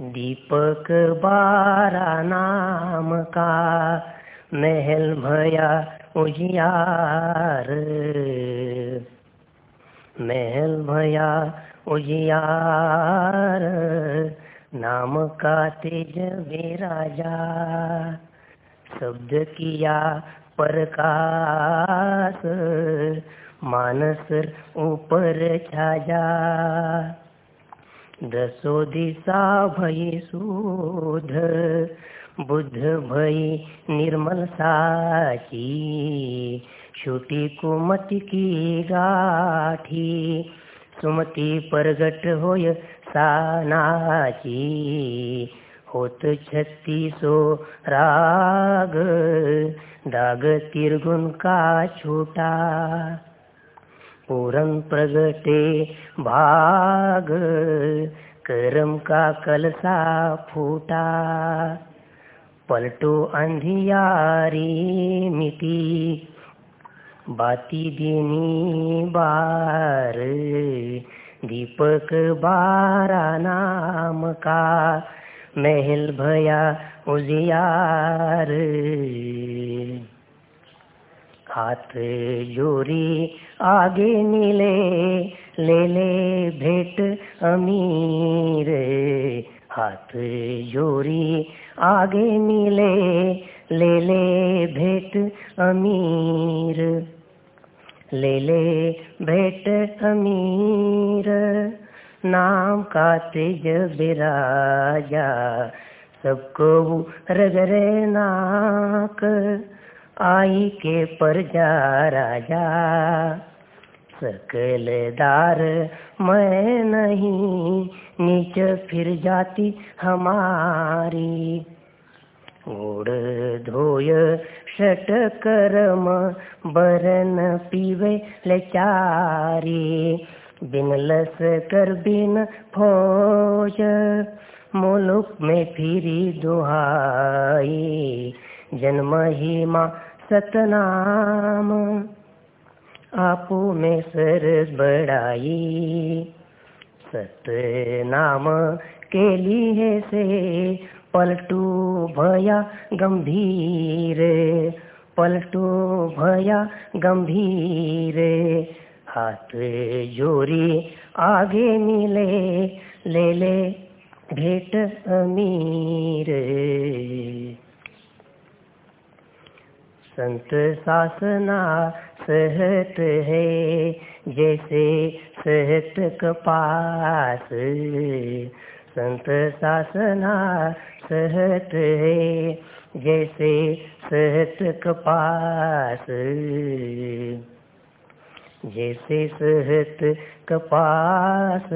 दीपक बारा नाम का महल भया उजियार। महल भया उजियार, नाम का तेज विराजा। शब्द किया प्रकाश, मानस ऊपर छाजा। दसो दिशा भई सुध बुद्ध भई निर्मल साची छोटी कुमति की गाठी, सुमति प्रगट होय सानाची होत छत्तीसो राग, दाग तिरगुन का छोटा। पूरन प्रगटे भाग, करम का कलसा फूटा। पलटो अंधियारी मिटी, बाती देनी बार। दीपक बारा नाम का, महल भया उजियार। हाथ जोरी आगे नीले ले ले भेट अमीर। हाथ जोरी आगे नीले ले ले भेट अमीर। ले ले भेट अमीर, नाम का तेज बिराजा सबको रगरे नाक। आई के पर जा राजा। सकलदार मैं नहीं, नीच फिर जाती हमारी। ओढ़ धोय षट करम, बरन पीवे लचारी। बिन लस कर बिन फौज, मुलुक में फिरी दुहाई। जन्म ही माँ सतनाम। आपू में सर बड़ाई सतनाम के लिए से पलटू भया गंभीर। पलटू भया गंभीर। हाथ जोरी आगे मिले, ले ले भेट अमीर। संत सासना सहत है, जैसे सहत कपास। संत सासना सहत है, जैसे सहत कपास। जैसे सहत कपास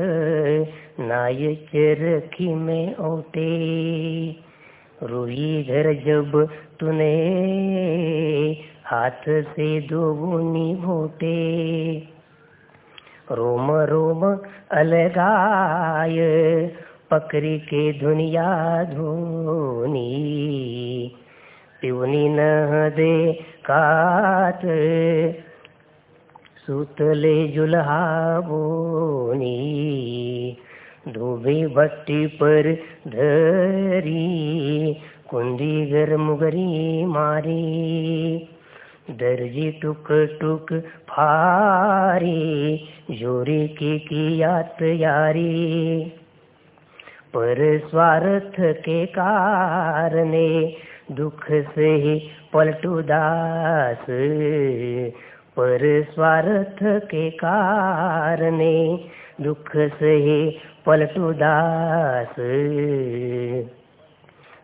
नाय चरखी में ओटे रोई घर जब तूने हाथ से दो बुनी रोम रोम अलगाय, पकड़ी के दुनिया धोनी। पिवनी न दे कात सूतले जुल्हा बोनी धोबी भट्टी पर धरी घर मुगरी मारी, दर्जी टुक टुक फारी, जोरी की किया तैयारी पर स्वार्थ के कारणे दुख से ही पलटू दास। पर स्वार्थ के कारणे दुख से ही पलटू दास।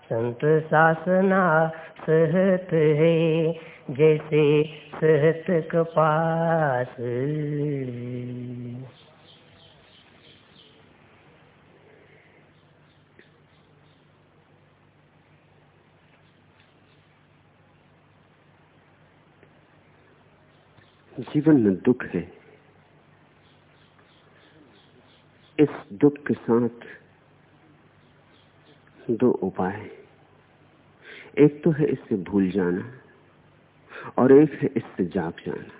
संत सासना सहत है, जैसे सहत कपास जीवन में दुख है। इस दुख के साथ दो उपाय एक तो है इससे भूल जाना और एक है इससे जाग जाना।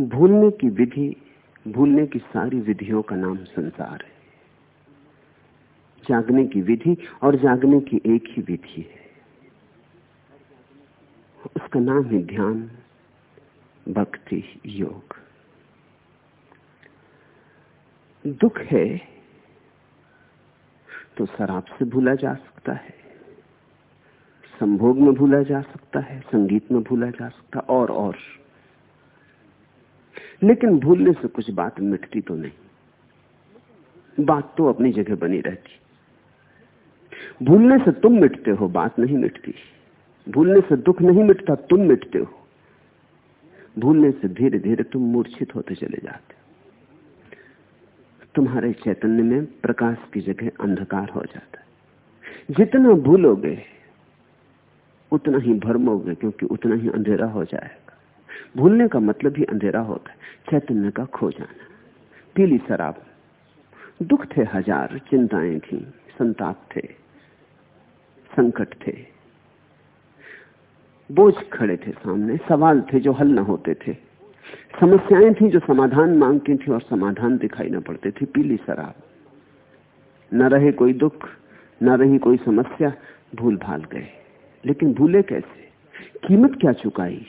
भूलने की विधि, भूलने की सारी विधियों का नाम संसार है। जागने की विधि और जागने की एक ही विधि है। उसका नाम है ध्यान, भक्ति, योग। दुख है तो शराब से भूला जा सकता है। संभोग में भूला जा सकता है, संगीत में भूला जा सकता और और लेकिन भूलने से कुछ बात मिटती तो नहीं। बात तो अपनी जगह बनी रहती। भूलने से तुम मिटते हो, बात नहीं मिटती। भूलने से दुख नहीं मिटता, तुम मिटते हो। भूलने से धीरे धीरे तुम मूर्छित होते चले जाते तुम्हारे चैतन्य में प्रकाश की जगह अंधकार हो जाता है। जितना भूलोगे, उतना ही भरमोगे, क्योंकि उतना ही अंधेरा हो जाएगा। भूलने का मतलब ही अंधेरा होता है, चैतन्य का खो जाना। पीली शराब, दुख थे हज़ार, चिंताएँ थी, संताप थे, संकट थे। बोझ खड़े थे सामने, सवाल थे जो हल न होते थे। समस्याएँ थी जो समाधान मांगती थी और समाधान दिखाई न पड़ते थे। पीली शराब। न रहे कोई दुख, न रही कोई समस्या भूल भाल गए। लेकिन भूले कैसे? कीमत क्या चुकाई?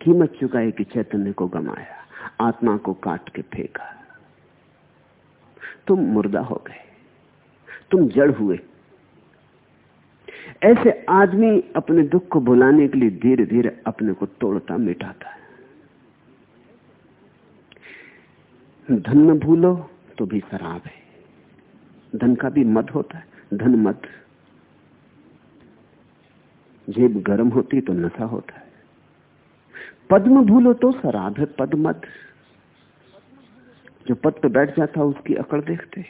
कीमत चुकाई कि चैतन्य को गमाया, आत्मा को काट के फेंका। तुम मुर्दा हो गए। तुम जड़ हुए। ऐसे आदमी अपने दुख को भुलाने के लिए धीरे धीरे अपने को तोड़ता मिटाता है। धन में भूलो तो भी शराब है। धन का भी मद होता है, धन मद। जेब गर्म होती तो नशा होता है। पद्म भूलो तो शराब है, पद मद। जो पद पे बैठ जाता उसकी अकड़ देखते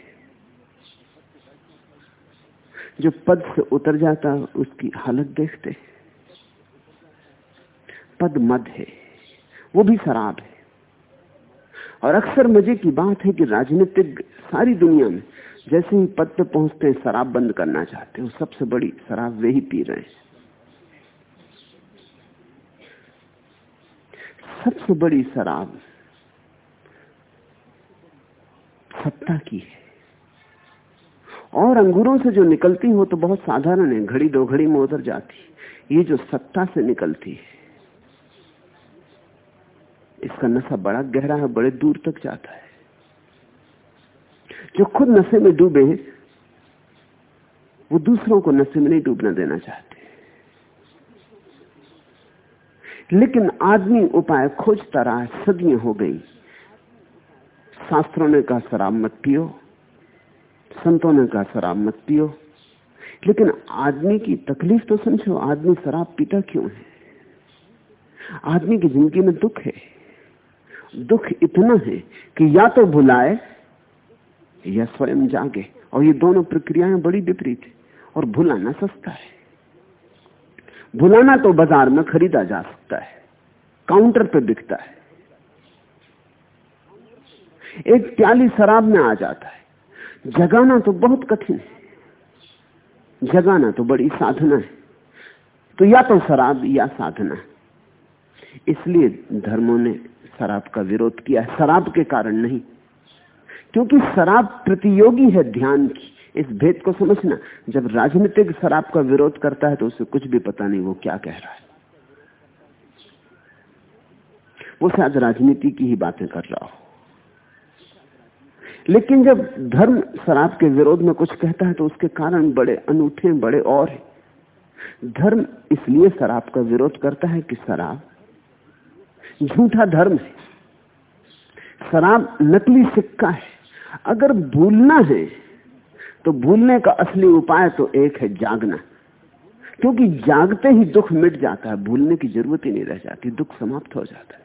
जो पद से उतर जाता उसकी हालत देखते पद मद है, वो भी शराब है। और अक्सर मज़े की बात है कि राजनीतिक सारी दुनिया में जैसे ही पद पे पहुँचते हैं, शराब बंद करना चाहते हैं सबसे बड़ी शराब वे ही पी रहे हैं। सबसे बड़ी शराब सत्ता की है। और अंगूरों से जो निकलती हो तो बहुत साधारण है, घड़ी दो घड़ी में उतर जाती ये जो सत्ता से निकलती है इसका नशा बड़ा गहरा है, बड़े दूर तक जाता है। जो खुद नशे में डूबे हैं, वो दूसरों को नशे में नहीं डूबना देना चाहते। लेकिन आदमी उपाय खोजता रहा सदियाँ हो गई। शास्त्रों ने कहा, शराब मत पियो। संतों ने कहा, शराब मत पियो। लेकिन आदमी की तकलीफ़ तो समझो, आदमी शराब पीता क्यों है? आदमी की ज़िंदगी में दुख है। दुख इतना है कि या तो भुलाए या स्वयं जागे। और ये दोनों प्रक्रियाएँ बड़ी विपरीत है और भुलाना सस्ता है। भुलाना तो बाज़ार में खरीदा जा सकता है, काउंटर पर बिकता है। एक प्याली शराब में आ जाता है। जगाना तो बहुत कठिन है। जगाना तो बड़ी साधना है। तो या तो शराब या साधना। इसलिए धर्मों ने शराब का विरोध किया है। शराब के कारण नहीं। क्योंकि शराब प्रतियोगी है ध्यान की। इस भेद को समझना। जब राजनीतिक शराब का विरोध करता है तो उसे कुछ भी पता नहीं वो क्या कह रहा है। वो शायद राजनीति की ही बातें कर रहा हो। लेकिन जब धर्म शराब के विरोध में कुछ कहता है तो उसके कारण बड़े अनूठे, बड़े और धर्म इसलिए शराब का विरोध करता है कि शराब झूठा धर्म है। शराब नकली सिक्का है। अगर भूलना है तो भूलने का असली उपाय तो एक है जागना। क्योंकि जागते ही दुख मिट जाता है, भूलने की ज़रूरत ही नहीं रह जाती, दुख समाप्त हो जाता है।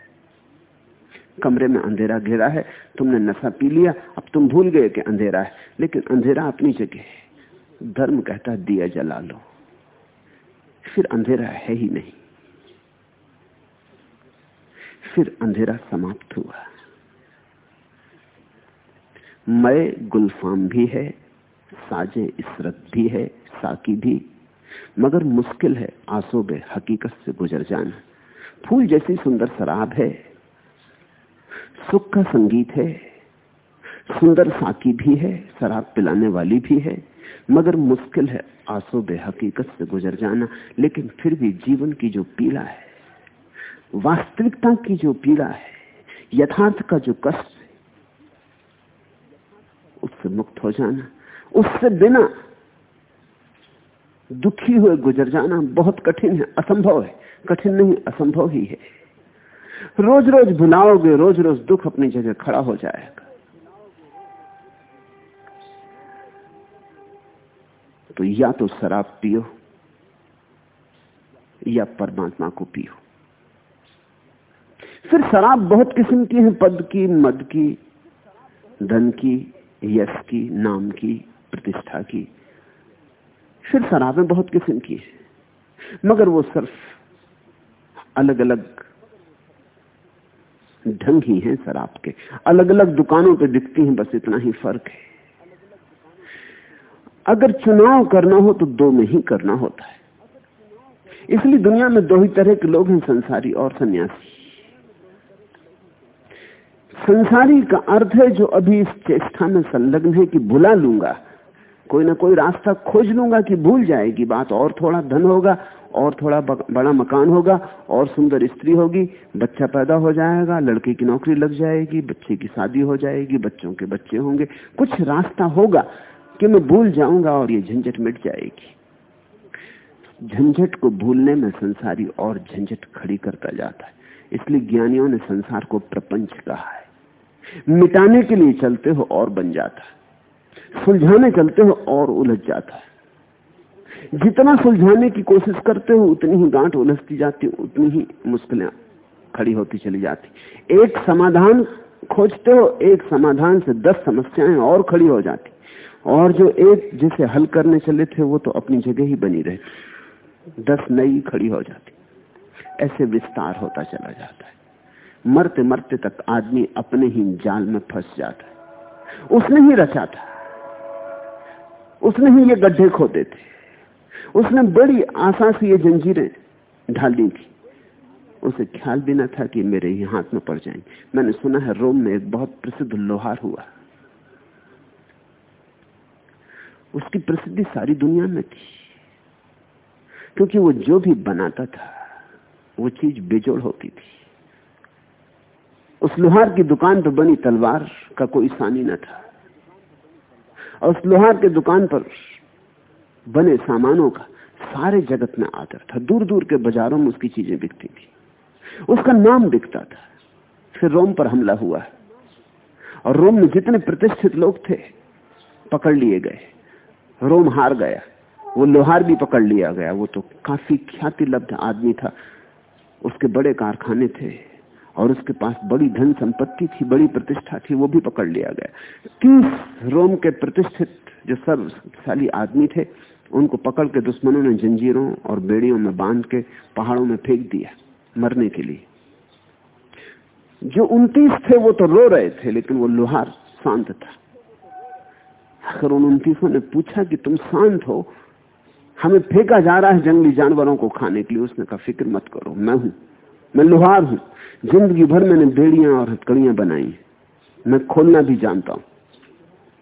कमरे में अंधेरा घेरा है, तुमने नशा पी लिया, अब तुम भूल गए कि अंधेरा है। लेकिन अंधेरा अपनी जगह है। धर्म कहता है, दिया जला लो। फिर अंधेरा है ही नहीं। फिर अंधेरा समाप्त हुआ। मय गुलफाम भी है, साजे इसरत भी है, साकी भी। मगर मुश्किल है आसोबे हकीकत से गुजर जाना। फूल जैसी सुंदर शराब है, सुख का संगीत है, सुंदर साकी भी है, शराब पिलाने वाली भी है। मगर मुश्किल है आँसू बे हकीकत से गुजर जाना, लेकिन फिर भी जीवन की जो पीला है वास्तविकता की जो पीड़ा है, यथार्थ का जो कष्ट है, उससे मुक्त हो जाना, उससे बिना दुखी हुए गुजर जाना बहुत कठिन है, असंभव है। कठिन नहीं, असंभव ही है। रोज रोज भुलाओगे रोज रोज दुख अपनी जगह खड़ा हो जाएगा। तो या तो शराब पियो, या परमात्मा को पियो। फिर शराब बहुत किस्म की है, पद की, मद की, धन की, यश की, नाम की, प्रतिष्ठा की। फिर शराबें बहुत किस्म की है, मगर वो सिर्फ़ अलग अलग ढंग ही हैं शराब के। अलग अलग दुकानों पे दिखती हैं, बस इतना ही फ़र्क है। अगर चुनाव करना हो तो दो में ही करना होता है। इसलिए दुनिया में दो ही तरह के लोग हैं, संसारी और सन्यासी। संसारी का अर्थ है जो अभी इस चेष्टा में संलग्न है कि भुला लूँगा। कोई ना कोई रास्ता खोज लूँगा कि भूल जाएगी। बात और थोड़ा धन होगा, और थोड़ा बड़ा मकान होगा, और सुंदर स्त्री होगी, बच्चा पैदा हो जाएगा, लड़के की नौकरी लग जाएगी, बच्चे की शादी हो जाएगी, बच्चों के बच्चे होंगे। कुछ रास्ता होगा कि मैं भूल जाऊँगा और ये झंझट मिट जाएगी। झंझट को भूलने में संसारी और झंझट खड़ी करता जाता है। इसलिए ज्ञानियों ने संसार को प्रपंच कहा है। मिटाने के लिए चलते हो और बन जाता है। सुलझाने चलते हो और उलझ जाता है। जितना सुलझाने की कोशिश करते हो, उतनी ही गांठ उलझती जाती, उतनी ही मुश्किलें खड़ी होती चली जाती। एक समाधान खोजते हो, एक समाधान से दस समस्याएँ और खड़ी हो जाती। और जो एक जिसे हल करने चले थे, वो तो अपनी जगह ही बनी रहती। दस नई खड़ी हो जाती। ऐसे विस्तार होता चला जाता है। मरते मरते तक आदमी अपने ही जाल में फंस जाता है। उसने ही रचा था। उसने ही ये गड्ढे खोदे थे उसने बड़ी आशा से ये जंजीरें ढाल दी थी। उसे ख्याल भी ना था कि मेरे ही हाथ में पड़ जाएँगे। मैंने सुना है रोम में एक बहुत प्रसिद्ध लोहार हुआ। उसकी प्रसिद्धि सारी दुनिया में थी। क्योंकि वो जो भी बनाता था, वो चीज़ बेजोड़ होती थी। उस लोहार की दुकान पर बनी तलवार का कोई सानी न था। और उस लोहार के दुकान पर बने सामानों का सारे जगत में आदर था। दूर दूर के बाजारों में उसकी चीज़ें बिकती थी। उसका नाम बिकता था। फिर रोम पर हमला हुआ। और रोम में जितने प्रतिष्ठित लोग थे, पकड़ लिए गए। रोम हार गया। वो लोहार भी पकड़ लिया गया। वो तो काफ़ी ख्याति लब्ध आदमी था। उसके बड़े कारखाने थे। और उसके पास बड़ी धन संपत्ति थी, बड़ी प्रतिष्ठा थी, वो भी पकड़ लिया गया। तीस रोम के प्रतिष्ठित जो सर्वशाली आदमी थे, उनको पकड़ के दुश्मनों ने जंजीरों और बेड़ियों में बाँध के पहाड़ों में फेंक दिया, मरने के लिए। जो उनतीस थे, वो तो रो रहे थे, लेकिन वो लोहार शांत था। अगर उन उनतीसों ने पूछा कि तुम शांत हो? हमें फेंका जा रहा है जंगली जानवरों को खाने के लिए। उसने कहा, फ़िक्र मत करो, मैं हूँ। मैं लोहार हूँ। ज़िंदगी भर मैंने बेड़ियाँ और हथकड़ियाँ बनाई मैं खोलना भी जानता हूँ।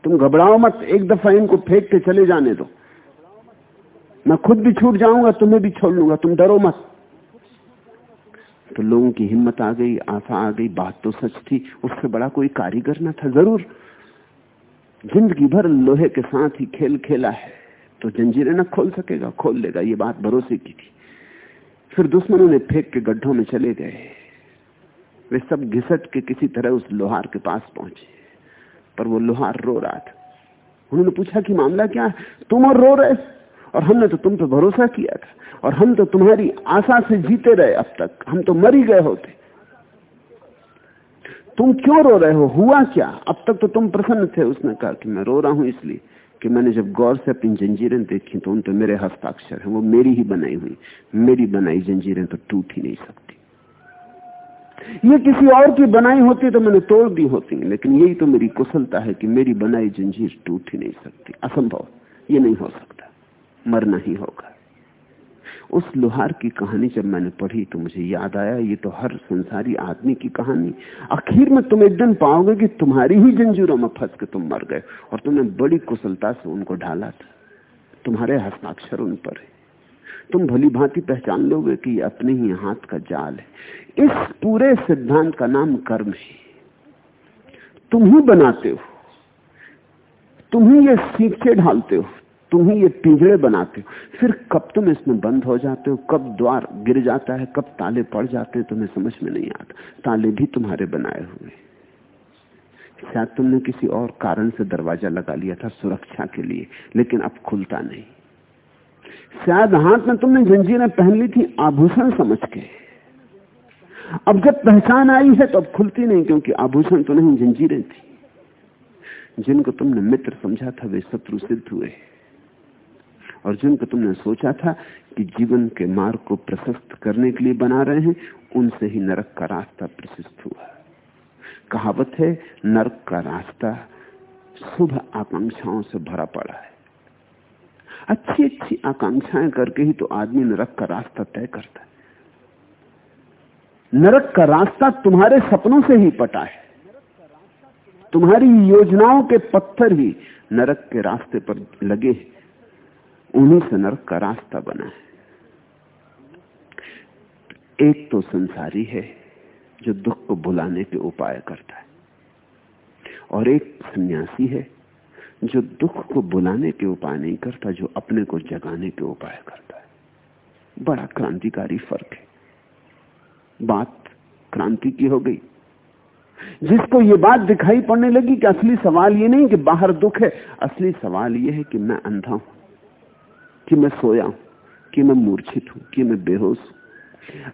तुम घबराओ मत, एक दफ़ा इनको फेंक के चले जाने दो। मैं खुद भी छूट जाऊँगा, तुम्हें भी छोड़ लूँगा, तुम डरो मत। तो लोगों की हिम्मत आ गई आशा आ गई, बात तो सच थी, उससे बड़ा कोई कारीगर ना था, ज़रूर। ज़िंदगी भर लोहे के साथ ही खेल खेला है तो जंजीरें ना खोल सकेगा, खोल लेगा, ये बात भरोसे की थी। फिर दुश्मनों ने फेंक के गड्ढों में चले गए। वे सब घिसट के किसी तरह उस लोहार के पास पहुँचे, पर वो लोहार रो रहा था। उन्होंने पूछा कि मामला क्या है? तुम और रो रहे? और हमने तो तुम पे भरोसा किया था, और हम तो तुम्हारी आशा से जीते रहे अब तक। हम तो मर ही गए होते। तुम क्यों रो रहे हो? हुआ क्या? अब तक तो तुम प्रसन्न थे, उसने कहा कि मैं रो रहा हूँ इसलिए। कि मैंने जब गौर से अपनी जंजीरें देखी तो उन पर मेरे हस्ताक्षर हैं, वो मेरी ही बनाई हुई, मेरी बनाई जंजीरें तो टूट ही नहीं सकती। ये किसी और की बनाई होती तो मैंने तोड़ दी होती, लेकिन यही तो मेरी कुशलता है कि मेरी बनाई जंजीर टूट ही नहीं सकती। असंभव, ये नहीं हो सकता, मरना ही होगा। उस लोहार की कहानी जब मैंने पढ़ी तो मुझे याद आया, ये तो हर संसारी आदमी की कहानी। आखिर में तुम एक दिन पाओगे कि तुम्हारी ही जंजीरों में फंस के तुम मर गए और तुमने बड़ी कुशलता से उनको ढाला था। तुम्हारे हस्ताक्षर उन पर है। तुम भली भांति पहचान लोगे कि अपने ही हाथ का जाल है। इस पूरे सिद्धांत का नाम कर्म है। तुम ही बनाते हो। तुम ही ये सीखे ढालते हो। तुम ही ये पिंजड़े बनाते हो। फिर कब तुम इसमें बंद हो जाते हो? कब द्वार गिर जाता है? कब ताले पड़ जाते हैं? तुम्हें समझ में नहीं आता। ताले भी तुम्हारे बनाए हुए। शायद तुमने किसी और कारण से दरवाज़ा लगा लिया था सुरक्षा के लिए, लेकिन अब खुलता नहीं। शायद हाथ में तुमने जंजीरें पहन ली थी, आभूषण समझ के। अब जब पहचान आई है तो अब खुलती नहीं, क्योंकि आभूषण तो नहीं जंजीरें थी। जिनको तुमने मित्र समझा था, वे शत्रु सिद्ध हुए। और जिनको तुमने सोचा था कि जीवन के मार्ग को प्रशस्त करने के लिए बना रहे हैं, उनसे ही नरक का रास्ता प्रशस्त हुआ। कहावत है, नरक का रास्ता शुभ आकांक्षाओं से भरा पड़ा है। अच्छी अच्छी आकांक्षाएँ करके ही तो आदमी नरक का रास्ता तय करता है। नरक का रास्ता तुम्हारे सपनों से ही पटा है। तुम्हारी योजनाओं के पत्थर ही नरक के रास्ते पर लगे उन्हीं से नरक का रास्ता बना है। एक तो संसारी है जो दुख को बुलाने के उपाय करता है। और एक सन्यासी है जो दुख को बुलाने के उपाय नहीं करता, जो अपने को जगाने के उपाय करता है। बड़ा क्रांतिकारी फ़र्क है। बात क्रांति की हो गई। जिसको ये बात दिखाई पड़ने लगी कि असली सवाल ये नहीं कि बाहर दुख है, असली सवाल ये है कि मैं अंधा हूँ। कि मैं सोया हूँ, कि मैं मूर्छित हूँ, कि मैं बेहोश हूँ।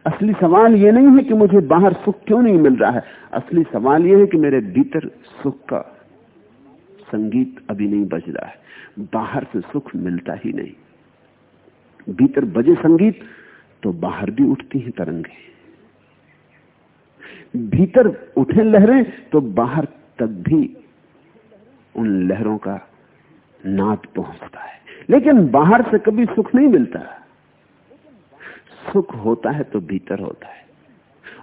असली सवाल यह नहीं है कि मुझे बाहर सुख क्यों नहीं मिल रहा है। असली सवाल यह है कि मेरे भीतर सुख का संगीत अभी नहीं बज रहा है। बाहर से सुख मिलता ही नहीं। भीतर बजे संगीत तो बाहर भी उठती हैं तरंगे। भीतर उठे लहरें तो बाहर तक भी उन लहरों का नाद पहुँचता है। लेकिन बाहर से कभी सुख नहीं मिलता। सुख होता है तो भीतर होता है।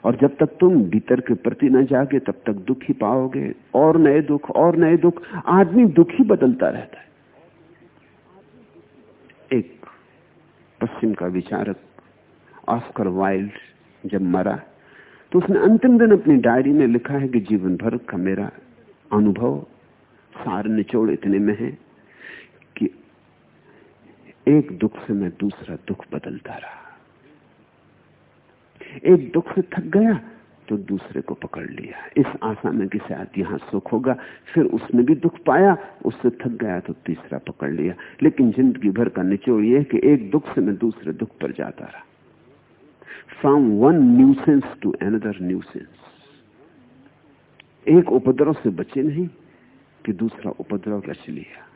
और जब तक तुम भीतर के प्रति न जागे, तब तक दुख ही पाओगे। और नए दुख, और नए दुख। आदमी दुख ही बदलता रहता है। एक पश्चिम का विचारक, ऑस्कर वाइल्ड, जब मरा तो उसने अंतिम दिन अपनी डायरी में लिखा है कि जीवन भर का मेरा अनुभव, सार निचोड़ इतने में है। एक दुख से मैं दूसरा दुख बदलता रहा। एक दुख से थक गया तो दूसरे को पकड़ लिया। इस आशा में कि शायद यहाँ सुख होगा, फिर उसने भी दुख पाया, उससे थक गया तो तीसरा पकड़ लिया। लेकिन ज़िंदगी भर का निचोड़ यह कि एक दुख से मैं दूसरे दुख पर जाता रहा। From one nuisance to another nuisance एक उपद्रव से बचे नहीं, कि दूसरा उपद्रव रच लिया।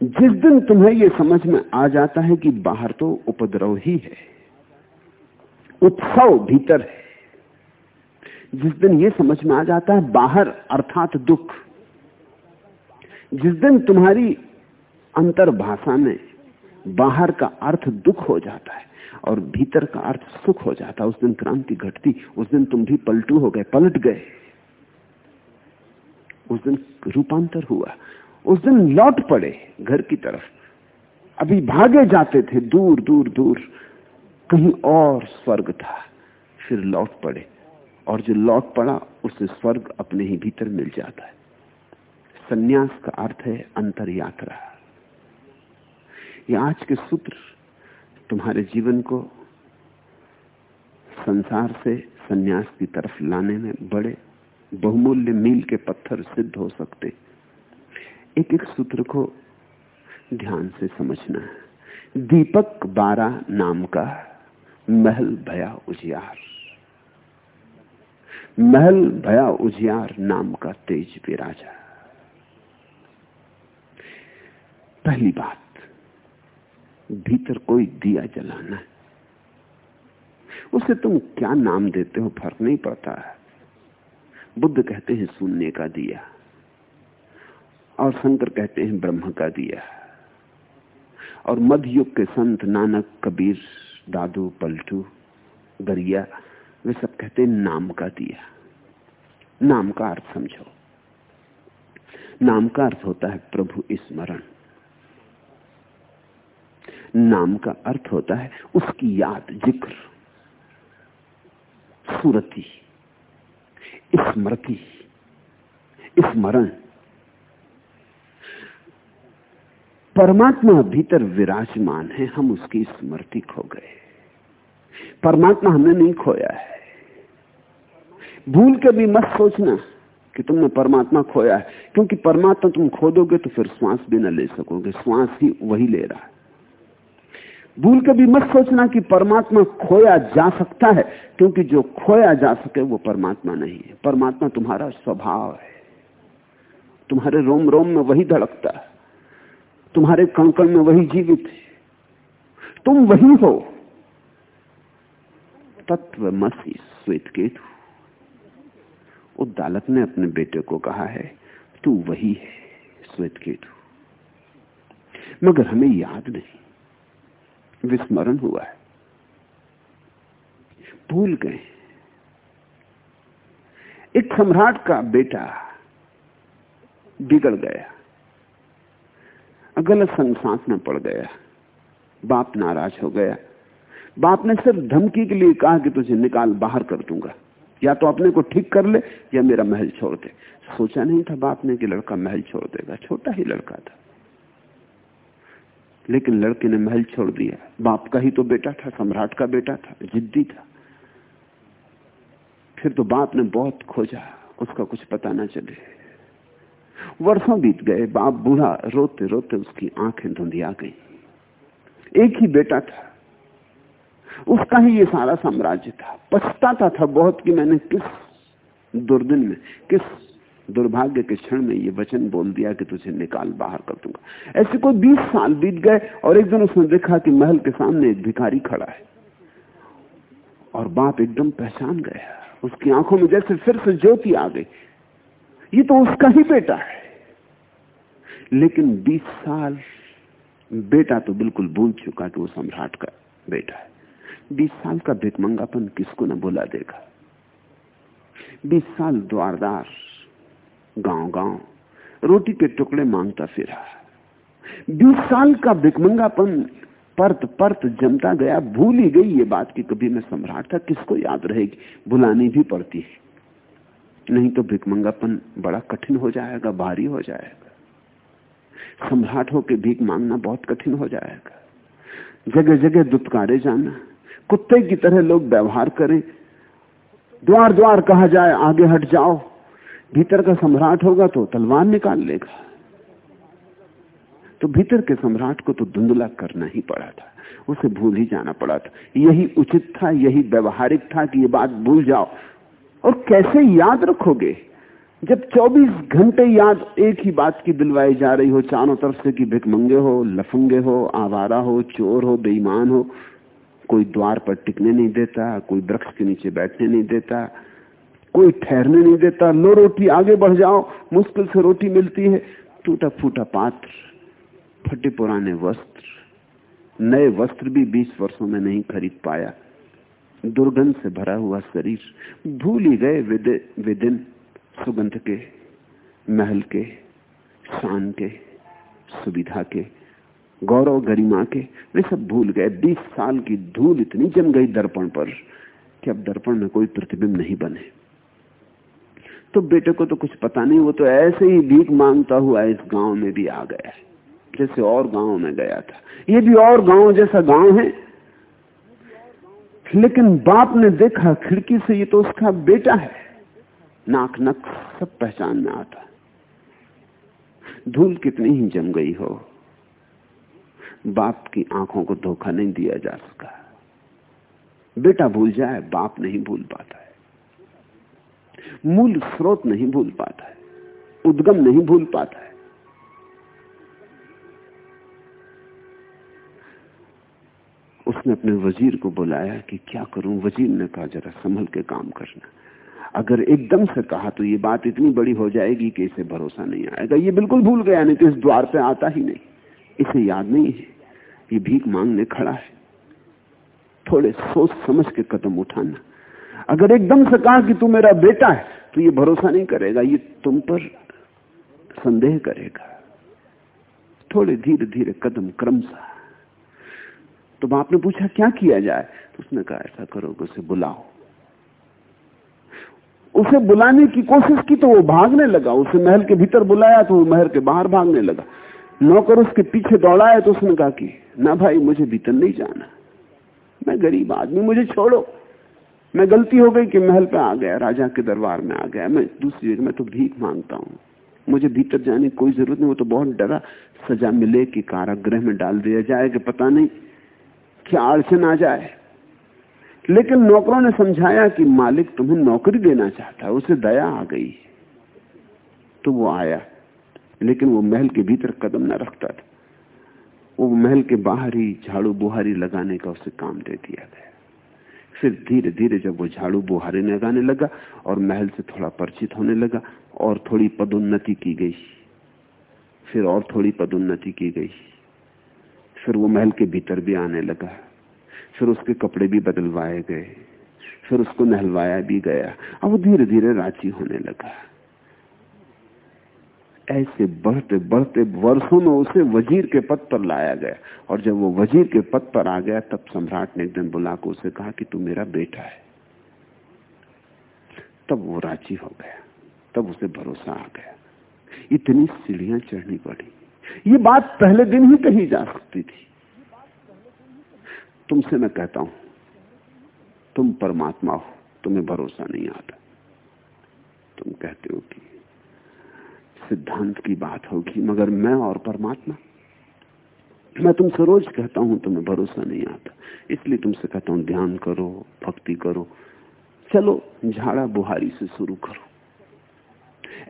जिस दिन तुम्हें यह समझ में आ जाता है कि बाहर तो उपद्रव ही है, उत्सव भीतर है। जिस दिन यह समझ में आ जाता है, बाहर अर्थात दुख। जिस दिन तुम्हारी अंतर्भाषा में बाहर का अर्थ दुख हो जाता है और भीतर का अर्थ सुख हो जाता है, उस दिन क्रांति घटती, उस दिन तुम भी पलटू हो गए, पलट गए। उस दिन रूपांतर हुआ उस दिन लौट पड़े घर की तरफ़। अभी भागे जाते थे दूर दूर दूर। कहीं और स्वर्ग था, फिर लौट पड़े। और जो लौट पड़ा उसे स्वर्ग अपने ही भीतर मिल जाता है। सन्यास का अर्थ है अंतर यात्रा। ये आज के सूत्र तुम्हारे जीवन को संसार से सन्यास की तरफ़ लाने में बड़े बहुमूल्य मील के पत्थर सिद्ध हो सकते। एक एक सूत्र को ध्यान से समझना है। दीपक बारह नाम का महल भया उजियार। महल भया उजियार नाम का तेज विराजा पहली बात, भीतर कोई दिया जलाना है। उसे तुम क्या नाम देते हो फ़र्क नहीं पड़ता है। बुद्ध कहते हैं, सुनने का दिया। और शंकर कहते हैं ब्रह्म का दिया। और मध्य युग के संत नानक, कबीर, दादू, पलटू, गरिया, वे सब कहते हैं नाम का दिया। नाम का अर्थ समझो। नाम का अर्थ होता है प्रभु स्मरण। नाम का अर्थ होता है उसकी याद, ज़िक्र सुरति स्मृति, स्मरण। परमात्मा भीतर विराजमान है, हम उसकी स्मृति खो गए परमात्मा हमने नहीं खोया है। भूल के भी मत सोचना कि तुमने परमात्मा खोया है, क्योंकि परमात्मा तुम खो दोगे तो फिर श्वास भी न ले सकोगे, श्वास ही वही ले रहा है। भूल के भी मत सोचना कि परमात्मा खोया जा सकता है, क्योंकि जो खोया जा सके वो परमात्मा नहीं है। परमात्मा तुम्हारा स्वभाव है। तुम्हारे रोम रोम में वही धड़कता है। तुम्हारे कंकण में वही जीवित है। तुम वही हो। तत्व मसी श्वेत केतु। उद्दालक ने अपने बेटे को कहा है, तू वही है श्वेत केतु। मगर हमें याद नहीं। विस्मरण हुआ है। भूल गए एक सम्राट का बेटा बिगड़ गया। गलत संसास में पड़ गया। बाप नाराज़ हो गया। बाप ने सिर्फ़ धमकी के लिए कहा कि तुझे निकाल बाहर कर दूँगा। या तो अपने को ठीक कर ले, या मेरा महल छोड़ दे। सोचा नहीं था बाप ने कि लड़का महल छोड़ देगा। छोटा ही लड़का था। लेकिन लड़के ने महल छोड़ दिया। बाप का ही तो बेटा था, सम्राट का बेटा था, जिद्दी था। फिर तो बाप ने बहुत खोजा। उसका कुछ पता ना चले। वर्षों बीत गए, बाप बूढ़ा रोते रोते उसकी आँखें धुंधिया गई। एक ही बेटा था। उसका ही ये सारा साम्राज्य था। पछताता था बहुत कि मैंने किस दुर्दिन में, किस दुर्भाग्य के क्षण में ये वचन बोल दिया कि तुझे निकाल बाहर कर दूँगा। ऐसे कोई बीस साल बीत गए और एक दिन उसने देखा कि महल के सामने एक भिखारी खड़ा है। और बाप एकदम पहचान गया। उसकी आँखों में जैसे फिर से ज्योति आ गई। ये तो उसका ही बेटा है। लेकिन 20 साल बेटा तो बिल्कुल भूल चुका कि वो सम्राट का बेटा है। 20 साल का भिकमंगापन किसको ना बुला देगा? 20 साल द्वारदार गाँव गाँव रोटी के टुकड़े माँगता फिरा। 20 साल का भिकमंगापन परत परत जमता गया, भूल ही गई ये बात कि कभी मैं सम्राट था, किसको याद रहेगी? बुलानी भी पड़ती है। नहीं तो भिकमंगापन बड़ा कठिन हो जाएगा, भारी हो जाएगा। सम्राट होकर भीख मांगना बहुत कठिन हो जाएगा। जगह जगह दुत्कारे जाना, कुत्ते की तरह लोग व्यवहार करें। द्वार द्वार कहा जाए, आगे हट जाओ। भीतर का सम्राट होगा तो तलवार निकाल लेगा। तो भीतर के सम्राट को तो धुंधला करना ही पड़ा था, उसे भूल ही जाना पड़ा था। यही उचित था, यही व्यवहारिक था कि ये बात भूल जाओ। और कैसे याद रखोगे? जब 24 घंटे याद एक ही बात की दिलवाई जा रही हो, चारों तरफ़ से कि भिकमंगे हो, लफंगे हो, आवारा हो, चोर हो, बेईमान हो, कोई द्वार पर टिकने नहीं देता, कोई वृक्ष के नीचे बैठने नहीं देता, कोई ठहरने नहीं देता, लो रोटी आगे बढ़ जाओ, मुश्किल से रोटी मिलती है। टूटा फूटा पात्र, फटे पुराने वस्त्र, नए वस्त्र भी 20 वर्षों में नहीं खरीद पाया। दुर्गंध से भरा हुआ शरीर, भूल ही गए विदिन, सुगंध के, महल के, शान के, सुविधा के, गौरव गरिमा के, वे सब भूल गए। बीस साल की धूल इतनी जम गई दर्पण पर कि अब दर्पण में कोई प्रतिबिंब नहीं बने। तो बेटे को तो कुछ पता नहीं, वो तो ऐसे ही भीख माँगता हुआ इस गाँव में भी आ गया है, जैसे और गाँव में गया था। ये भी और गाँव जैसा गाँव है लेकिन बाप ने देखा, खिड़की से ये तो उसका बेटा है। नाक नक सब पहचान में आता धूल कितनी ही जम गई हो। बाप की आँखों को धोखा नहीं दिया जा सका। बेटा भूल जाए, बाप नहीं भूल पाता है। मूल स्रोत नहीं भूल पाता है। उद्गम नहीं भूल पाता है। उसने अपने वज़ीर को बुलाया कि क्या करूँ? वज़ीर ने कहा, जरा संभल के काम करना। अगर एकदम से कहा तो ये बात इतनी बड़ी हो जाएगी कि इसे भरोसा नहीं आएगा। ये बिल्कुल भूल गया नहीं तो इस द्वार पे आता ही नहीं। इसे याद नहीं है। ये भीख मांगने खड़ा है। थोड़े सोच समझ के कदम उठाना। अगर एकदम से कहा कि तू मेरा बेटा है तो ये भरोसा नहीं करेगा। ये तुम पर संदेह करेगा। थोड़े धीरे धीरे कदम क्रमशः तो बाप ने पूछा, क्या किया जाए? तो उसने कहा, ऐसा करो उसे बुलाओ। उसे बुलाने की कोशिश की तो वो भागने लगा। उसे महल के भीतर बुलाया तो वो महल के बाहर भागने लगा। नौकर उसके पीछे दौड़ाया तो उसने कहा कि, ना भाई, मुझे भीतर नहीं जाना। मैं गरीब आदमी, मुझे छोड़ो। मैं गलती हो गई कि महल पे आ गया, राजा के दरबार में आ गया। मैं दूसरी जगह, मैं तो भीख माँगता हूँ। मुझे भीतर जाने की कोई ज़रूरत नहीं। वो तो बहुत डरा, सजा मिले कि कारागृह में डाल दिया जाए कि पता नहीं क्या अड़चन आ जाए। लेकिन नौकरों ने समझाया कि मालिक तुम्हें नौकरी देना चाहता है, उसे दया आ गई। तो वो आया, लेकिन वो महल के भीतर कदम न रखता था। वो महल के बाहर ही झाड़ू बुहारी लगाने का उसे काम दे दिया गया। फिर धीरे धीरे जब वो झाड़ू बुहारी लगाने लगा और महल से थोड़ा परिचित होने लगा और थोड़ी पदोन्नति की गई। फिर और थोड़ी पदोन्नति की गई। फिर वो महल के भीतर भी आने लगा। फिर उसके कपड़े भी बदलवाए गए। फिर उसको नहलवाया भी गया। अब वो धीरे धीरे रांची होने लगा। ऐसे बढ़ते बढ़ते वर्षों में उसे वज़ीर के पद पर लाया गया। और जब वो वज़ीर के पद पर आ गया, तब सम्राट ने एक दिन बुला को उसे कहा कि तू मेरा बेटा है। तब वो राज़ी हो गया। तब उसे भरोसा आ गया। इतनी सीढ़ियाँ चढ़नी पड़ी। ये बात पहले दिन ही कही जा सकती थी। तुमसे मैं कहता हूँ, तुम परमात्मा हो, तुम्हें भरोसा नहीं आता। तुम कहते हो कि सिद्धांत की बात होगी, मगर मैं और परमात्मा, मैं तुमसे रोज कहता हूँ, तुम्हें भरोसा नहीं आता। इसलिए तुमसे कहता हूँ, ध्यान करो, भक्ति करो, चलो, झाड़ा बुहारी से शुरू करो।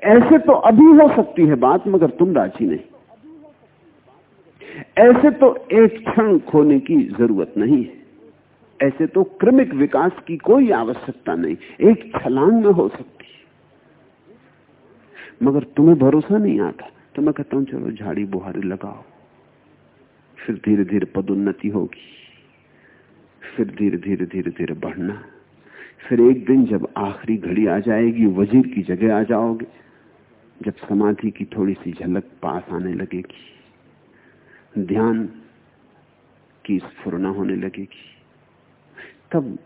ऐसे तो अभी हो सकती है बात, मगर तुम राज़ी नहीं। ऐसे तो एक क्षण खोने की ज़रूरत नहीं है। ऐसे तो क्रमिक विकास की कोई आवश्यकता नहीं। एक छलांग में हो सकती है। मगर तुम्हें भरोसा नहीं आता तो मैं कहता हूँ, चलो झाड़ी बुहारी लगाओ। फिर धीरे धीरे पदोन्नति होगी। फिर धीरे धीरे धीरे धीरे बढ़ना। फिर एक दिन जब आखिरी घड़ी आ जाएगी, वज़ीर की जगह आ जाओगे, जब समाधि की थोड़ी सी झलक पास आने लगेगी। ध्यान की स्फुरना होने लगेगी। तब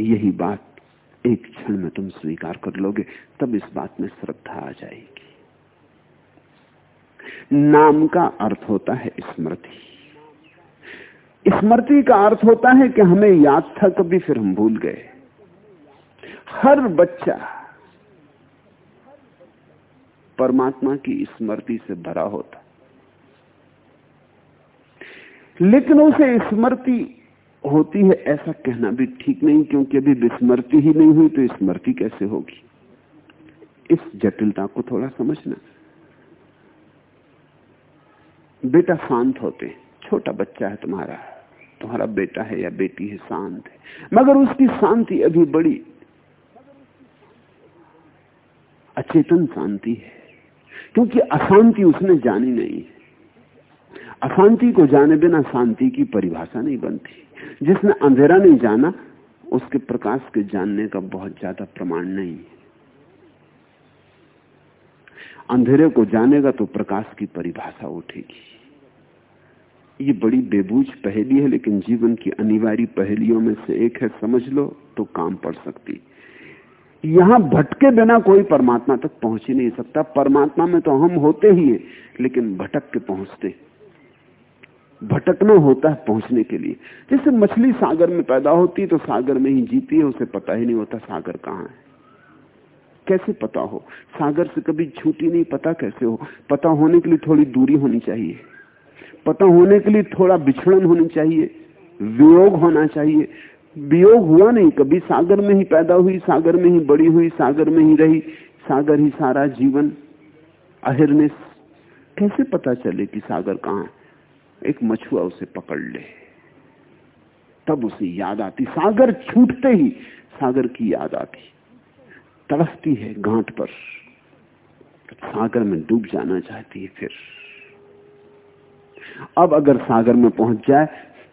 यही बात एक क्षण में तुम स्वीकार कर लोगे, तब इस बात में श्रद्धा आ जाएगी। नाम का अर्थ होता है स्मृति। स्मृति का अर्थ होता है कि हमें याद था कभी फिर हम भूल गए। हर बच्चा परमात्मा की स्मृति से भरा होता लेकिन उसे स्मृति होती है, ऐसा कहना भी ठीक नहीं, क्योंकि अभी विस्मृति ही नहीं हुई तो स्मृति कैसे होगी? इस जटिलता को थोड़ा समझना। बेटा शांत होते छोटा बच्चा है तुम्हारा तुम्हारा बेटा है या बेटी है, शांत है। मगर उसकी शांति अभी बड़ी अचेतन शांति है, क्योंकि अशांति उसने जानी नहीं अशांति को जाने बिना शांति की परिभाषा नहीं बनती। जिसने अंधेरा नहीं जाना, उसके प्रकाश के जानने का बहुत ज़्यादा प्रमाण नहीं है। अंधेरे को जानेगा तो प्रकाश की परिभाषा उठेगी। ये बड़ी बेबूझ पहेली है, लेकिन जीवन की अनिवार्य पहेलियों में से एक है, समझ लो तो काम पड़ सकती। यहाँ भटके बिना कोई परमात्मा तक पहुँच ही नहीं सकता। परमात्मा में तो हम होते ही हैं, लेकिन भटक के पहुँचते भटकना होता है पहुँचने के लिए। जैसे मछली सागर में पैदा होती है तो सागर में ही जीती है, उसे पता ही नहीं होता सागर कहाँ है। कैसे पता हो? सागर से कभी छूटी नहीं, पता कैसे हो? पता होने के लिए थोड़ी दूरी होनी चाहिए। पता होने के लिए थोड़ा बिछड़न होनी चाहिए। वियोग होना चाहिए। वियोग हुआ नहीं कभी। सागर में ही पैदा हुई, सागर में ही बड़ी हुई, सागर में ही रही, सागर ही सारा जीवन अहिर्निस। कैसे पता चले कि सागर कहाँ एक मछुआ उसे पकड़ ले। तब उसे याद आती। सागर छूटते ही सागर की याद आती। तड़फती है गांठ पर। सागर में डूब जाना चाहती है फिर। अब अगर सागर में पहुँच जाए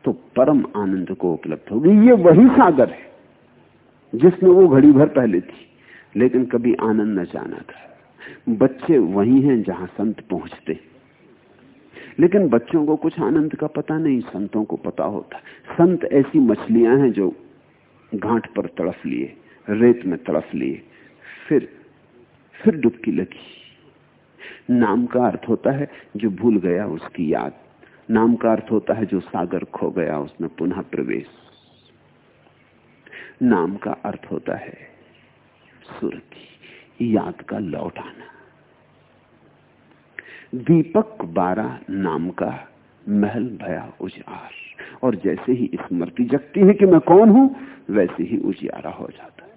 तो परम आनंद को उपलब्ध होगी ये वही सागर है, जिसमें वो घड़ी भर पहले थी, लेकिन कभी आनंद न जाना था। बच्चे वही हैं जहाँ संत पहुँचते लेकिन बच्चों को कुछ आनंद का पता नहीं, संतों को पता होता संत ऐसी मछलियाँ हैं जो घाट पर तड़फ लिए, रेत में तड़फ लिए, फिर फिर डुबकी लगी। नाम का अर्थ होता है जो भूल गया उसकी याद। नाम का अर्थ होता है जो सागर खो गया उसमें पुनः प्रवेश। नाम का अर्थ होता है सुरती याद का लौट आना। दीपक बारह नाम का महल भया उजार और जैसे ही स्मृति जगती है कि मैं कौन हूँ, वैसे ही उजियारा हो जाता है।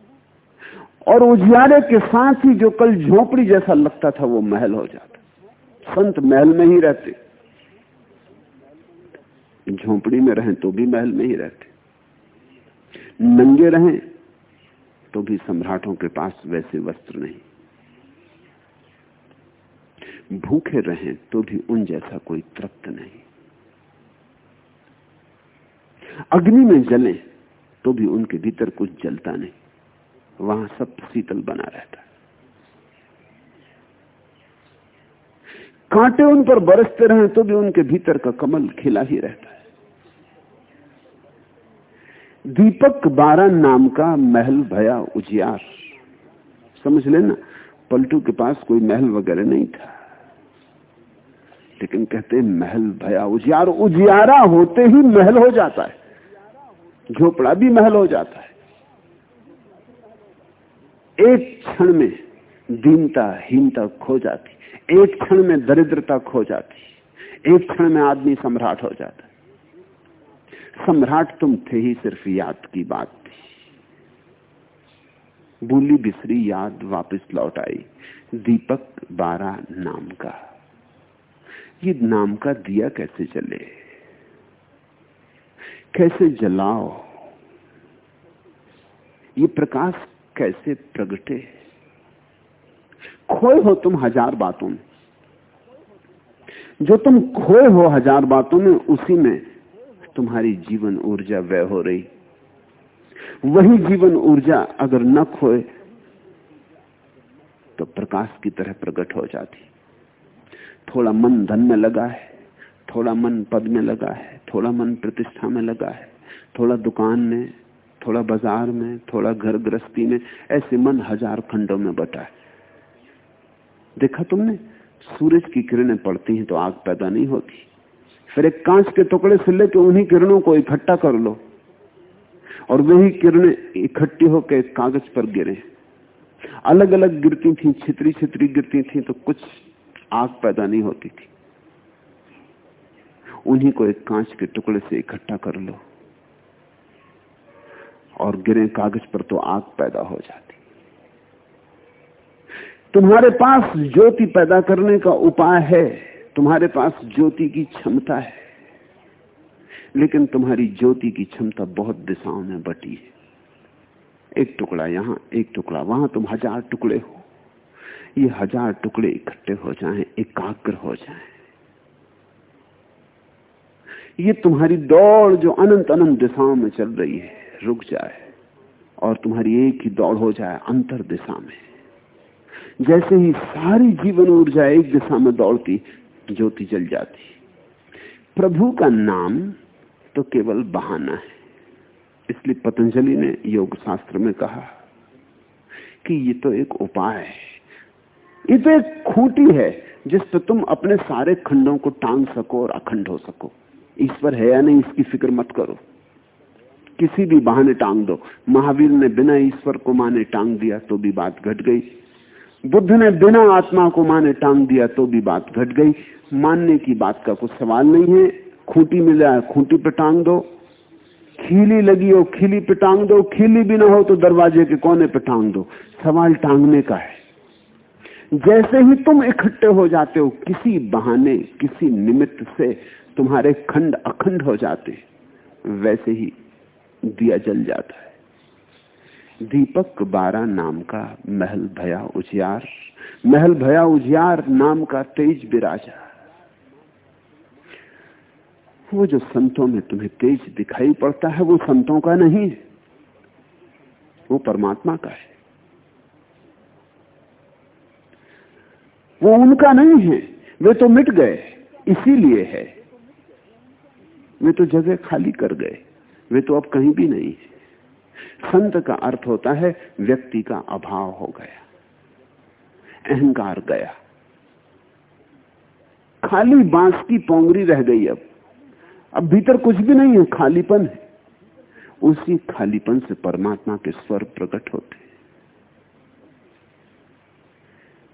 और उजियारे के साथ ही जो कल झोपड़ी जैसा लगता था, वो महल हो जाता संत महल में ही रहते। झोपड़ी में रहें तो भी महल में ही रहते। नंगे रहें तो भी सम्राटों के पास वैसे वस्त्र नहीं। भूखे रहें तो भी उन जैसा कोई तृप्त नहीं। अग्नि में जले तो भी उनके भीतर कुछ जलता नहीं। वहाँ सब शीतल बना रहता है। कांटे उन पर बरसते रहे तो भी उनके भीतर का कमल खिला ही रहता है। दीपक बारह नाम का महल भया उजियार। समझ लेना, पलटू के पास कोई महल वगैरह नहीं था। लेकिन कहते हैं, महल भया उजियार उजियारा होते ही महल हो जाता है। झोपड़ा भी महल हो जाता है। एक क्षण में दीनता, हीनता खो जाती। एक क्षण में दरिद्रता खो जाती। एक क्षण में आदमी सम्राट हो जाता। सम्राट तुम थे ही सिर्फ़ याद की बात थी। भूली बिसरी, याद वापस लौट आई। दीपक बारा नाम का। ये नाम का दिया कैसे चले कैसे जलाओ? ये प्रकाश कैसे प्रगटे? खोए हो तुम हज़ार बातों में। जो तुम खोए हो हज़ार बातों में, उसी में तुम्हारी जीवन ऊर्जा व्यय हो रही। वही जीवन ऊर्जा अगर न खोए तो प्रकाश की तरह प्रकट हो जाती। थोड़ा मन धन में लगा है, थोड़ा मन पद में लगा है, थोड़ा मन प्रतिष्ठा में लगा है, थोड़ा दुकान में, थोड़ा बाज़ार में, थोड़ा घर गृहस्थी में, ऐसे मन हज़ार खंडों में बटा है। देखा तुमने? सूरज की किरणें पड़ती हैं तो आग पैदा नहीं होती। फिर एक कांच के टुकड़े से लेकर उन्हीं किरणों को इकट्ठा कर लो। और वही किरणें इकट्ठी होकर कागज़ पर गिरे। अलग अलग गिरती थी छितरी छितरी गिरती थी तो कुछ आग पैदा नहीं होती थी। उन्हीं को एक कांच के टुकड़े से इकट्ठा कर लो और गिरे कागज़ पर तो आग पैदा हो जाती। तुम्हारे पास ज्योति पैदा करने का उपाय है, तुम्हारे पास ज्योति की क्षमता है, लेकिन तुम्हारी ज्योति की क्षमता बहुत दिशाओं में बटी है। एक टुकड़ा यहाँ, एक टुकड़ा वहाँ, तुम हज़ार टुकड़े हो। ये हज़ार टुकड़े इकट्ठे हो जाएँ, एकाग्र हो जाएँ। ये तुम्हारी दौड़ जो अनंत अनंत दिशाओं में चल रही है, रुक जाए और तुम्हारी एक ही दौड़ हो जाए अंतर दिशा में। जैसे ही सारी जीवन ऊर्जा एक दिशा में दौड़ती, ज्योति जल जाती। प्रभु का नाम तो केवल बहाना है। इसलिए पतंजलि ने योग शास्त्र में कहा कि ये तो एक उपाय है। ये तो एक खूंटी है जिस पर तुम अपने सारे खंडों को टांग सको और अखंड हो सको। ईश्वर है या नहीं, इसकी फ़िक्र मत करो। किसी भी बहाने टांग दो। महावीर ने बिना ईश्वर को माने टांग दिया तो भी बात घट गई। बुद्ध ने बिना आत्मा को माने टांग दिया तो भी बात घट गई। मानने की बात का कुछ सवाल नहीं है। खूंटी मिला खूंटी पे टांग दो। खीली लगी हो, खीली पे टांग दो। खीली भी ना हो तो दरवाजे के कोने पे टांग दो। सवाल टांगने का है। जैसे ही तुम इकट्ठे हो जाते हो, किसी बहाने, किसी निमित्त से तुम्हारे खंड अखंड हो जाते वैसे ही दिया जल जाता है। दीपक बारह नाम का महल भया उजियार, महल भया उजियार नाम का तेज बिराजा। वो जो संतों में तुम्हें तेज दिखाई पड़ता है, वो संतों का नहीं है, वो परमात्मा का है। वो उनका नहीं है, वे तो मिट गए, इसीलिए है। वे तो जगह खाली कर गए, वे तो अब कहीं भी नहीं है। संत का अर्थ होता है, व्यक्ति का अभाव हो गया, अहंकार गया। खाली बाँस की पोंगरी रह गई अब। अब भीतर कुछ भी नहीं है, खालीपन है। उसी खालीपन से परमात्मा के स्वर प्रकट होते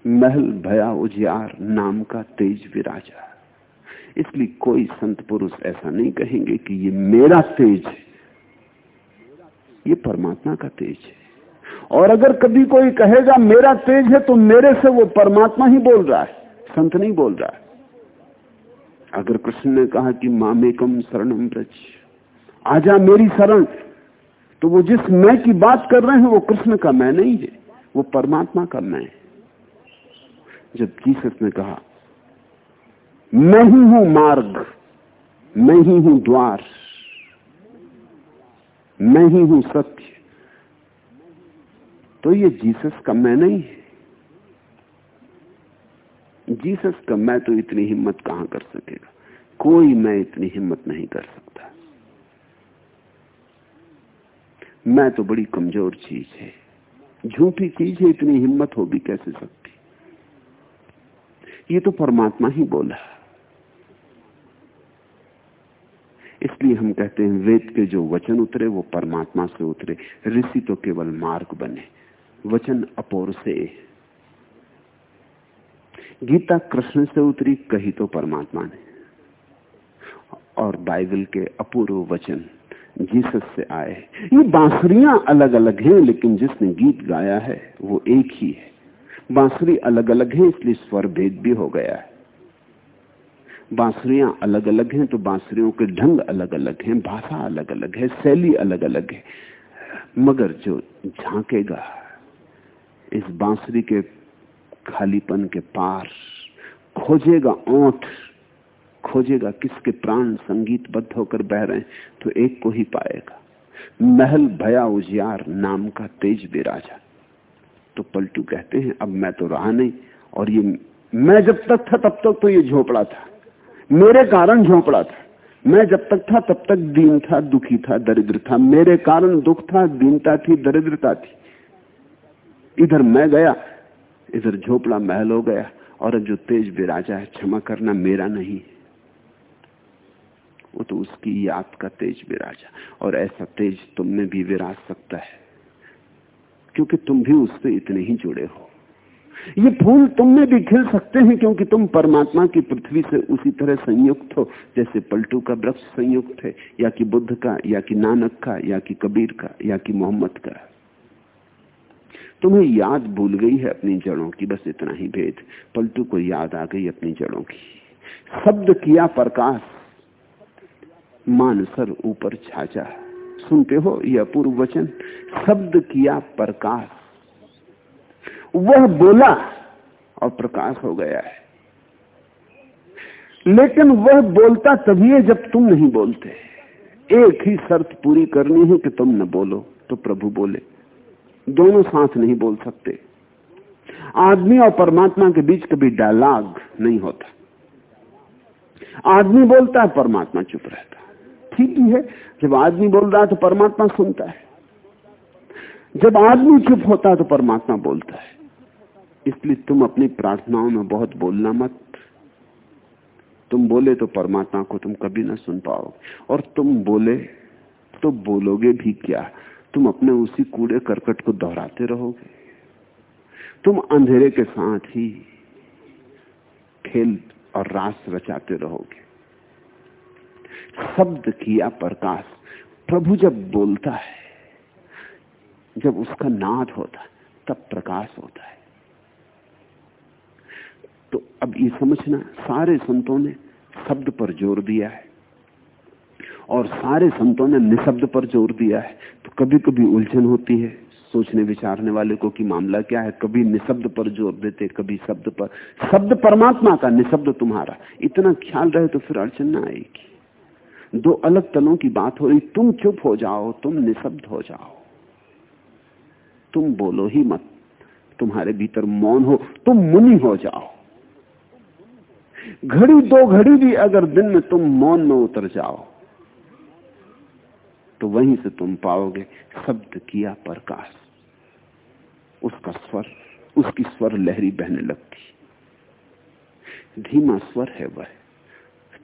महल भया उजियार नाम का तेज विराजा इसलिए कोई संत पुरुष ऐसा नहीं कहेंगे कि ये मेरा तेज है। ये परमात्मा का तेज है। और अगर कभी कोई कहेगा, मेरा तेज है तो मेरे से वो परमात्मा ही बोल रहा है। संत नहीं बोल रहा है। अगर कृष्ण ने कहा कि मामेकम शरणम ब्रज आजा मेरी शरण तो वो जिस मैं की बात कर रहे हैं, वो कृष्ण का मैं नहीं है, वो परमात्मा का मैं जब जीसस ने कहा मैं ही हूँ मार्ग मैं ही हूँ द्वार मैं ही हूँ सत्य तो ये जीसस का मैं नहीं है। जीसस का मैं तो इतनी हिम्मत कहाँ कर सकेगा? कोई मैं इतनी हिम्मत नहीं कर सकता। मैं तो बड़ी कमज़ोर चीज़ है। झूठी चीज़ है, इतनी हिम्मत हो भी कैसे सकती ये तो परमात्मा ही बोला। इसलिए हम कहते हैं, वेद के जो वचन उतरे, वो परमात्मा से उतरे। ऋषि तो केवल मार्ग बने। वचन अपोर से। गीता कृष्ण से उतरी, कही तो परमात्मा ने। और बाइबल के अपूर्व वचन, जीसस से आए। ये बांसुरियाँ अलग अलग हैं, लेकिन जिसने गीत गाया है, वो एक ही है। बांसुरी अलग अलग है, इसलिए स्वर भेद भी हो गया है। बांसुरियाँ अलग अलग हैं तो बांसुरियों के ढंग अलग अलग हैं, भाषा अलग अलग है, शैली अलग अलग है। मगर जो झांकेगा, इस बांसुरी के खालीपन के पार, खोजेगा ओठ, खोजेगा किसके प्राण संगीतबद्ध होकर बह रहे हैं तो एक को ही पाएगा। महल भया उजियार नाम का तेज विराजा तो पलटू कहते हैं, अब मैं तो रहा नहीं। और ये, मैं जब तक था, तब तक तो ये झोपड़ा था। मेरे कारण झोपड़ा था। मैं जब तक था, तब तक दीन था, दुखी था, दरिद्र था। मेरे कारण दुख था, दीनता थी, दरिद्रता थी। इधर मैं गया, इधर झोपड़ा महल हो गया, और जो तेज विराजा है, क्षमा करना मेरा नहीं वो तो उसकी याद का तेज विराजा और ऐसा तेज तुम में भी विराज सकता है। क्योंकि तुम भी उससे इतने ही जुड़े हो। ये फूल तुम में भी खिल सकते हैं क्योंकि तुम परमात्मा की पृथ्वी से उसी तरह संयुक्त हो, जैसे पलटू का वृक्ष संयुक्त है, या कि बुद्ध का, या कि नानक का, या कि कबीर का, या कि मोहम्मद का। तुम्हें याद भूल गई है अपनी जड़ों की, बस इतना ही भेद। पलटू को याद आ गई अपनी जड़ों की। शब्द किया प्रकाश, मानसर ऊपर छाचा सुनते हो यह अपूर्व वचन, शब्द किया प्रकाश। वह बोला और प्रकाश हो गया है। लेकिन वह बोलता तभी है जब तुम नहीं बोलते। एक ही शर्त पूरी करनी है कि तुम न बोलो तो प्रभु बोले। दोनों साथ नहीं बोल सकते। आदमी और परमात्मा के बीच कभी डायलॉग नहीं होता। आदमी बोलता है, परमात्मा चुप रहता। ठीक ही है। जब आदमी बोल रहा है तो परमात्मा सुनता है। जब आदमी चुप होता है तो परमात्मा बोलता है। इसलिए तुम अपनी प्रार्थनाओं में बहुत बोलना मत। तुम बोले तो परमात्मा को तुम कभी ना सुन पाओगे। और तुम बोले तो बोलोगे भी क्या? तुम अपने उसी कूड़े करकट को दोहराते रहोगे। तुम अंधेरे के साथ ही खेल और रास रचाते रहोगे। शब्द किया प्रकाश। प्रभु जब बोलता है, जब उसका नाद होता है, तब प्रकाश होता है। तो अब ये समझना, सारे संतों ने शब्द पर ज़ोर दिया है। और सारे संतों ने निशब्द पर ज़ोर दिया है। तो कभी कभी उलझन होती है, सोचने विचारने वाले को कि मामला क्या है। कभी निशब्द पर ज़ोर देते, कभी शब्द पर। शब्द परमात्मा का निशब्द तुम्हारा। इतना ख्याल रहे तो फिर अड़चन ना आएगी। दो अलग तलों की बात हो रही, तुम चुप हो जाओ, तुम निशब्द हो जाओ। तुम बोलो ही मत, तुम्हारे भीतर मौन हो, तुम मुनि हो जाओ। घड़ी दो घड़ी भी अगर दिन में तुम मौन में उतर जाओ तो वहीं से तुम पाओगे शब्द किया प्रकाश। उसका स्वर, उसकी स्वर लहरी बहने लगती। धीमा स्वर है वह।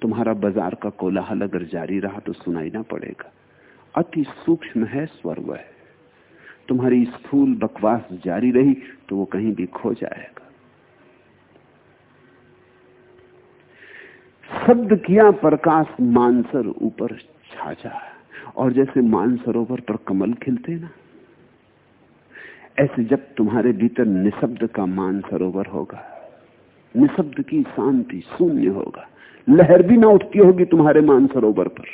तुम्हारा बाज़ार का कोलाहल अगर जारी रहा तो सुनाई ना पड़ेगा। अति सूक्ष्म है स्वर वह तुम्हारी स्थूल बकवास जारी रही तो वो कहीं भी खो जाएगा। शब्द किया प्रकाश मानसर ऊपर छाजा और जैसे मानसरोवर पर कमल खिलते ना, ऐसे जब तुम्हारे भीतर निशब्द का मानसरोवर होगा, निशब्द की शांति शून्य होगा। लहर भी ना उठती होगी तुम्हारे मानसरोवर पर।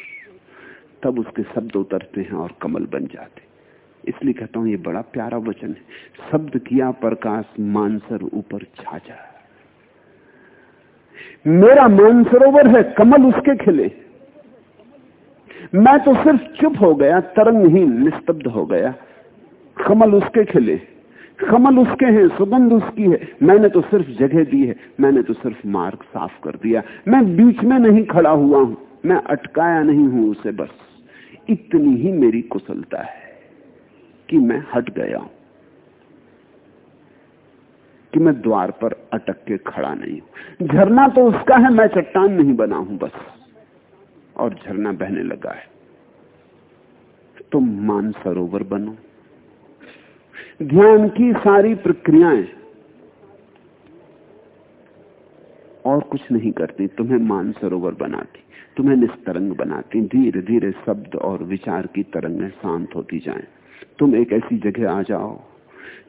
तब उसके शब्द उतरते हैं और कमल बन जाते। इसलिए कहता हूँ, ये बड़ा प्यारा वचन है। शब्द किया प्रकाश मानसर ऊपर छाजा मेरा मानसरोवर है, कमल उसके खिले। मैं तो सिर्फ़ चुप हो गया तरंगहीन निस्तब्ध हो गया। कमल उसके खिले। कमल उसके हैं, सुगंध उसकी है। मैंने तो सिर्फ़ जगह दी है, मैंने तो सिर्फ़ मार्ग साफ़ कर दिया। मैं बीच में नहीं खड़ा हुआ हूँ, मैं अटकाया नहीं हूँ उसे बस। इतनी ही मेरी कुशलता है कि मैं हट गया हूँ, कि मैं द्वार पर अटक के खड़ा नहीं हूँ। झरना तो उसका है, मैं चट्टान नहीं बना हूँ बस। और झरना बहने लगा है। तुम मान सरोवर बनो। ध्यान की सारी प्रक्रियाएँ और कुछ नहीं करती, तुम्हें मान सरोवर बनाती, तुम्हें निस्तरंग बनाती धीरे धीरे शब्द और विचार की तरंगें शांत होती जाएँ। तुम एक ऐसी जगह आ जाओ,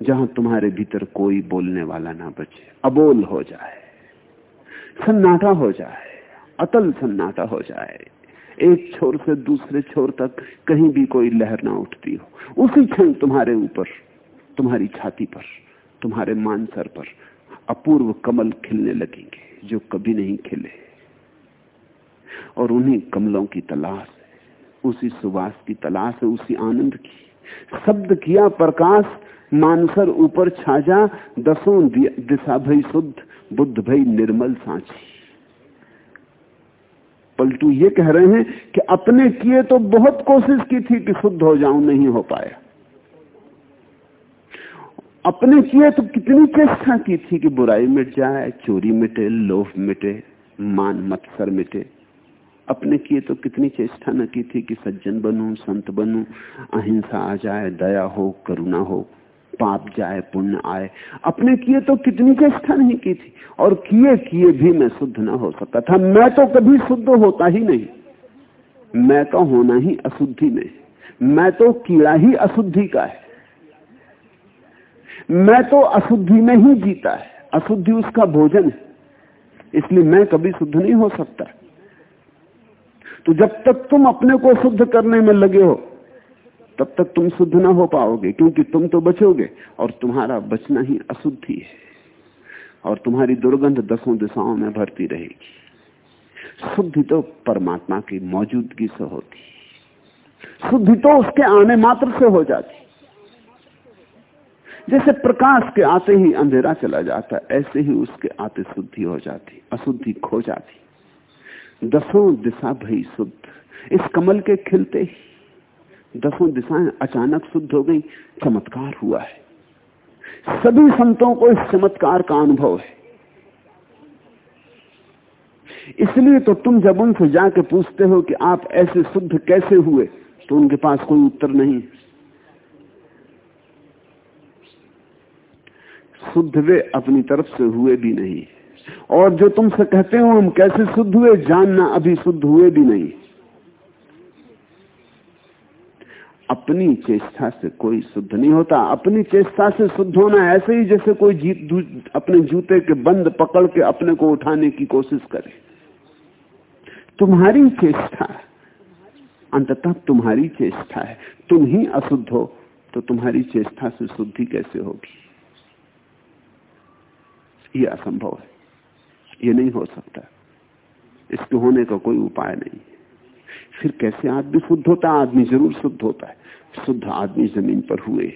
जहाँ तुम्हारे भीतर कोई बोलने वाला ना बचे। अबोल हो जाए, सन्नाटा हो जाए, अतल सन्नाटा हो जाए। एक छोर से दूसरे छोर तक कहीं भी कोई लहर ना उठती हो। उसी क्षण तुम्हारे ऊपर तुम्हारी छाती पर, तुम्हारे मानसर पर अपूर्व कमल खिलने लगेंगे जो कभी नहीं खिले। और उन्हीं कमलों की तलाश है उसी सुवास की तलाश है उसी आनंद की शब्द किया प्रकाश मानसर ऊपर छाजा, दसों दिशा भई शुद्ध, बुद्ध भई निर्मल सांची। पलटू ये कह रहे हैं कि अपने किए तो बहुत कोशिश की थी कि शुद्ध हो जाऊँ, नहीं हो पाया। अपने किए तो कितनी चेष्टा की थी कि बुराई मिट जाए, चोरी मिटे, लोभ मिटे, मान मत्सर मिटे। अपने किए तो कितनी चेष्टा न की थी कि सज्जन बनू, संत बनू, अहिंसा आ जाए, दया हो, करुणा हो, पाप जाए, पुण्य आए। अपने किए तो कितनी चेष्टा नहीं की थी, और किए किए भी मैं शुद्ध ना हो सकता था। मैं तो कभी शुद्ध होता ही नहीं। मैं तो होना ही अशुद्धि में। मैं तो कीड़ा ही अशुद्धि का है। मैं तो अशुद्धि में ही जीता है। अशुद्धि उसका भोजन है। इसलिए मैं कभी शुद्ध नहीं हो सकता। तो जब तक तुम अपने को शुद्ध करने में लगे हो, तब तक तुम शुद्ध ना हो पाओगे, क्योंकि तुम तो बचोगे और तुम्हारा बचना ही अशुद्धि है और तुम्हारी दुर्गंध दसों दिशाओं में भरती रहेगी। शुद्धि तो परमात्मा की मौजूदगी से होती शुद्धि तो उसके आने मात्र से हो जाती जैसे प्रकाश के आते ही अंधेरा चला जाता ऐसे ही उसके आते शुद्धि हो जाती, अशुद्धि खो जाती। दसों दिशा भई शुद्ध, इस कमल के खिलते ही। दसों दिशाएँ अचानक शुद्ध हो गई, चमत्कार हुआ है। सभी संतों को इस चमत्कार का अनुभव है। इसलिए तो तुम जब उनसे जाके पूछते हो कि आप ऐसे शुद्ध कैसे हुए तो उनके पास कोई उत्तर नहीं शुद्ध वे अपनी तरफ़ से हुए भी नहीं। और जो तुमसे कहते हो, हम कैसे शुद्ध हुए, जानना अभी शुद्ध हुए भी नहीं। अपनी चेष्टा से कोई शुद्ध नहीं होता। अपनी चेष्टा से शुद्ध होना ऐसे ही जैसे कोई जीत अपने जूते के बंद पकड़ के अपने को उठाने की कोशिश करे। तुम्हारी चेष्टा, अंततः तुम्हारी चेष्टा है। तुम ही अशुद्ध हो तो तुम्हारी चेष्टा से शुद्धि कैसे होगी? ये असंभव है। ये नहीं हो सकता। इसके होने का कोई उपाय नहीं फिर कैसे आदमी शुद्ध होता है? आदमी ज़रूर शुद्ध होता है। शुद्ध आदमी ज़मीन पर हुए।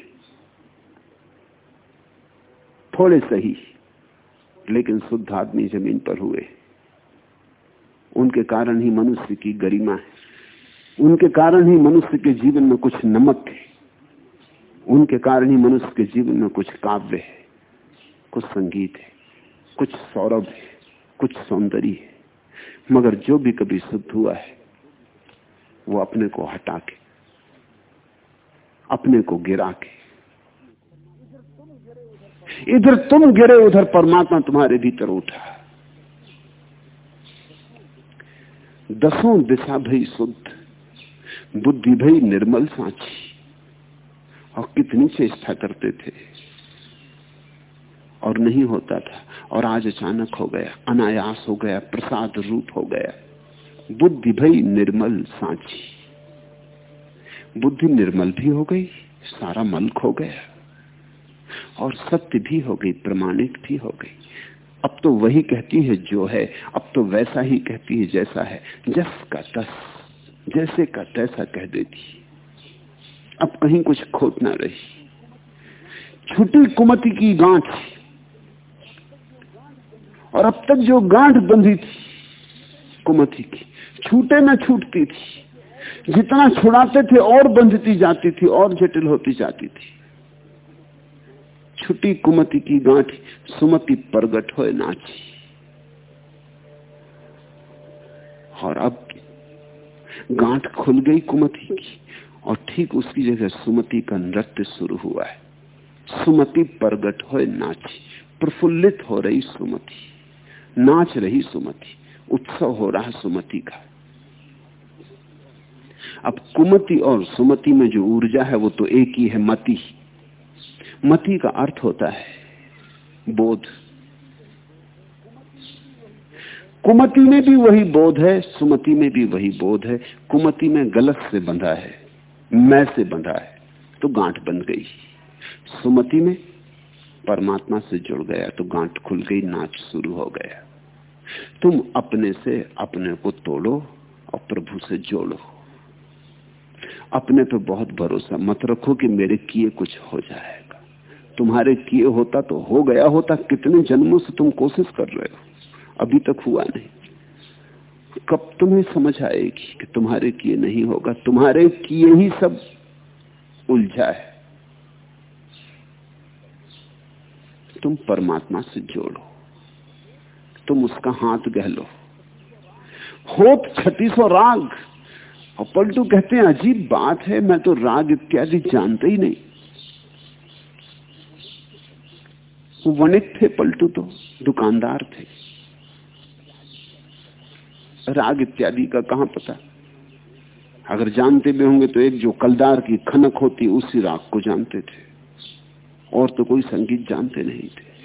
थोड़े सही, लेकिन शुद्ध आदमी ज़मीन पर हुए। उनके कारण ही मनुष्य की गरिमा है। उनके कारण ही मनुष्य के जीवन में कुछ नमक है। उनके कारण ही मनुष्य के जीवन में कुछ काव्य है। कुछ संगीत है। कुछ सौरभ है, कुछ सौंदर्य है, मगर जो भी कभी शुद्ध हुआ है, वो अपने को हटा के, अपने को गिरा के। इधर तुम गिरे, उधर परमात्मा तुम्हारे भीतर उठा। दसों दिशा भई शुद्ध, बुद्धि भई निर्मल सांची, और कितनी चेष्टा करते थे। और नहीं होता था। और आज अचानक हो गया, अनायास हो गया, प्रसाद रूप हो गया। बुद्धि भई निर्मल सांची। बुद्धि निर्मल भी हो गई, सारा मल खो गया। और सत्य भी हो गई प्रमाणिक भी हो गई। अब तो वही कहती है जो है, अब तो वैसा ही कहती है जैसा है। जस का तस, जैसे का तैसा कह देती। अब कहीं कुछ खोट ना रही। छुटी कुमति की गांठ। और अब तक जो गांठ बंधी थी, कुमति की, छूटे न छूटती थी, जितना छुड़ाते थे और बंधती जाती थी, और जटिल होती जाती थी। छुटी कुमति की गांठ, सुमति प्रगट हो नाची। और अब गांठ खुल गई कुमति की, और ठीक उसकी जगह सुमति का नृत्य शुरू हुआ है। सुमति प्रगट हो नाची, प्रफुल्लित हो रही सुमति। नाच रही सुमति, उत्सव हो रहा सुमति का। अब कुमति और सुमति में जो ऊर्जा है, वो तो एक ही है, मति। मति का अर्थ होता है बोध। कुमति में भी वही बोध है, सुमति में भी वही बोध है। कुमति में गलत से बंधा है, मैं से बंधा है तो गांठ बन गई। सुमति में परमात्मा से जुड़ गया तो गांठ खुल गई, नाच शुरू हो गया। तुम अपने से अपने को तोड़ो और प्रभु से जोड़ो। अपने पे बहुत भरोसा मत रखो कि मेरे किए कुछ हो जाएगा। तुम्हारे किए होता तो हो गया होता, कितने जन्मों से तुम कोशिश कर रहे हो, अभी तक हुआ नहीं। कब तुम्हें समझ आएगी कि तुम्हारे किए नहीं होगा, तुम्हारे किए ही सब उलझा है। तुम परमात्मा से जोड़ो। तुम उसका हाथ गहलो होत छत्तीसों राग। और पलटू कहते हैं, अजीब बात है, मैं तो राग इत्यादि जानते ही नहीं। वो वणिक थे पलटू तो दुकानदार थे। राग इत्यादि का कहाँ पता? अगर जानते भी होंगे तो एक जो कलदार की खनक होती, उसी राग को जानते थे। और तो कोई संगीत जानते नहीं थे।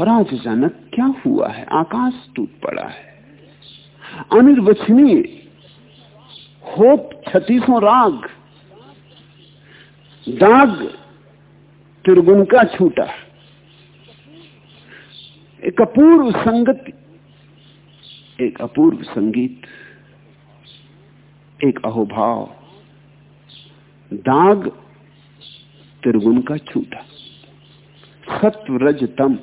और आज अचानक क्या हुआ है? आकाश टूट पड़ा है। अनिर्वचनीय होप छत्तीसों राग, दाग त्रिगुण का छूटा। एक अपूर्व संगति, एक अपूर्व संगीत, एक अहोभाव, दाग त्रिगुण का छूटा। सत्व रज तम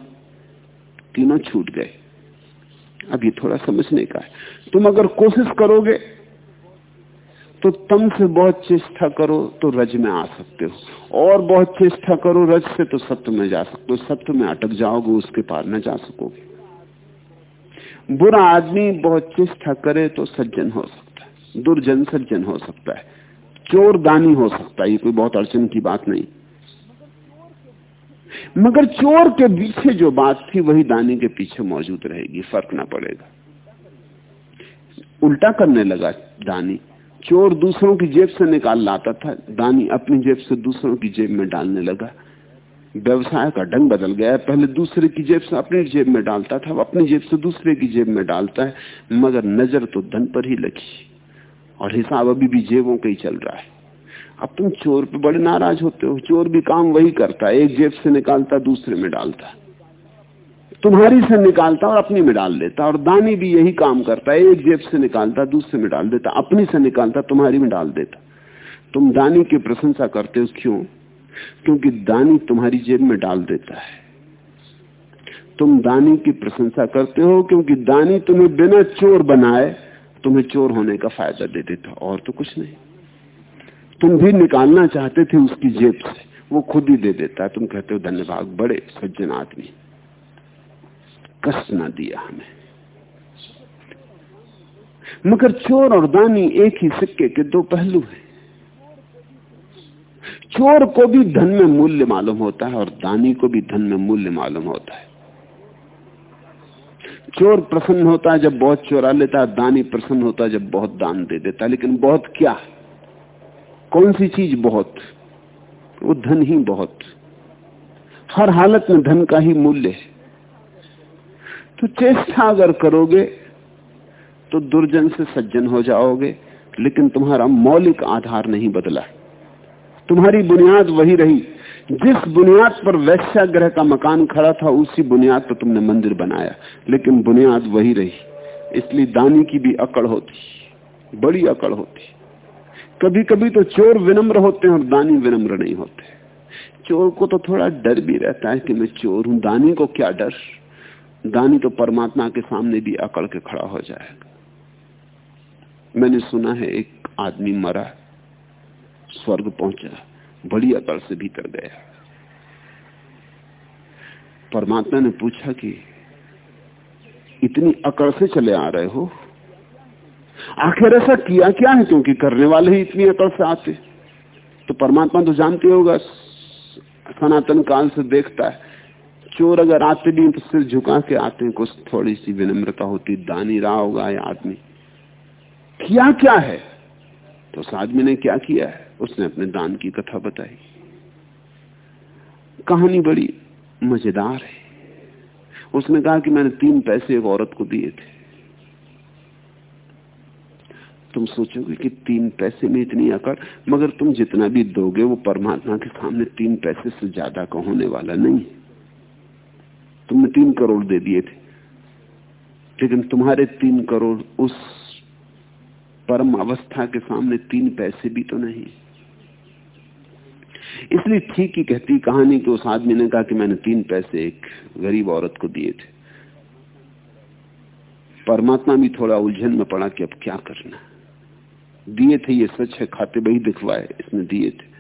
तीनों छूट गए। अब ये थोड़ा समझने का है। तुम अगर कोशिश करोगे तो तम से बहुत चेष्टा करो तो रज में आ सकते हो। और बहुत चेष्टा करो रज से तो सत्य में जा सकते हो। सत्य में अटक जाओगे, उसके पार न जा सकोगे। बुरा आदमी बहुत चेष्टा करे तो सज्जन हो सकता है। दुर्जन सज्जन हो सकता है। चोर दानी हो सकता है। ये कोई बहुत अड़चन की बात नहीं। मगर चोर के पीछे जो बात थी, वही दानी के पीछे मौजूद रहेगी, फ़र्क ना पड़ेगा। उल्टा करने लगा दानी। चोर दूसरों की जेब से निकाल लाता था। दानी अपनी जेब से दूसरों की जेब में डालने लगा। व्यवसाय का ढंग बदल गया पहले दूसरे की जेब से अपनी जेब में डालता था अपनी जेब से दूसरे की जेब में डालता है। मगर नज़र तो धन पर ही लगी। और हिसाब अभी भी जेबों का ही चल रहा है। अब तुम चोर पे बड़े नाराज़ होते हो। चोर भी काम वही करता है। एक जेब से निकालता, दूसरे में डालता। तुम्हारी से निकालता और अपनी में डाल देता। और दानी भी यही काम करता है। एक जेब से निकालता, दूसरे में डाल देता। अपनी से निकालता, तुम्हारी में डाल देता। तुम दानी की प्रशंसा करते हो क्यों? क्योंकि दानी तुम्हारी जेब में डाल देता है। तुम दानी की प्रशंसा करते हो क्योंकि दानी तुम्हें बिना चोर बनाए तुम्हें चोर होने का फ़ायदा दे देता। और तो कुछ नहीं। तुम भी निकालना चाहते थे उसकी जेब से। वो खुद ही दे देता। है तुम कहते हो, धन्यवाद, बड़े सज्जन आदमी। कष्ट ना दिया हमें। मगर चोर और दानी एक ही सिक्के के दो पहलू हैं। चोर को भी धन में मूल्य मालूम होता है और दानी को भी धन में मूल्य मालूम होता है। चोर प्रसन्न होता है जब बहुत चोरा लेता है दानी प्रसन्न होता है जब बहुत दान दे देता। है लेकिन बहुत क्या? कौन सी चीज़ बहुत? वो धन ही बहुत। हर हालत में धन का ही मूल्य है। तो चेष्टा अगर करोगे तो दुर्जन से सज्जन हो जाओगे, लेकिन तुम्हारा मौलिक आधार नहीं बदला तुम्हारी बुनियाद वही रही। जिस बुनियाद पर वैश्याग्रह का मकान खड़ा था, उसी बुनियाद पर तुमने मंदिर बनाया। लेकिन बुनियाद वही रही। इसलिए दानी की भी अकड़ होती। बड़ी अकड़ होती। कभी कभी तो चोर विनम्र होते हैं और दानी विनम्र नहीं होते। चोर को तो थोड़ा डर भी रहता है कि मैं चोर हूँ, दानी को क्या डर? दानी तो परमात्मा के सामने भी अकड़ के खड़ा हो जाएगा। मैंने सुना है एक आदमी मरा, स्वर्ग पहुँचा, बड़ी अकड़ से भीतर गया। परमात्मा ने पूछा कि, इतनी अकड़ से चले आ रहे हो? आखिर ऐसा किया क्या है क्योंकि करने वाले ही इतनी अकड़ से आते तो परमात्मा तो जानते होगा, सनातन काल से देखता है। चोर अगर आते भी तो सिर झुका के आते हैं, कुछ थोड़ी सी विनम्रता होती, दानी रहा होगा या आदमी। किया क्या है? तो उस आदमी ने क्या किया है? उसने अपने दान की कथा बताई। कहानी बड़ी मज़ेदार है। उसने कहा कि मैंने तीन पैसे एक औरत को दिए थे। तुम सोचोगे कि तीन पैसे में इतनी अकड़, मगर तुम जितना भी दोगे वो परमात्मा के सामने तीन पैसे से ज़्यादा का होने वाला नहीं है। तुमने तीन करोड़ दे दिए थे, लेकिन तुम्हारे तीन करोड़ उस परम अवस्था के सामने तीन पैसे भी तो नहीं। इसलिए ठीक ही कहती कहानी कि उस आदमी ने कहा कि मैंने तीन पैसे एक गरीब औरत को दिए थे। परमात्मा भी थोड़ा उलझन में पड़ा कि अब क्या करना दिए थे, ये सच है, खाते बही दिखवाए, इसने दिए थे।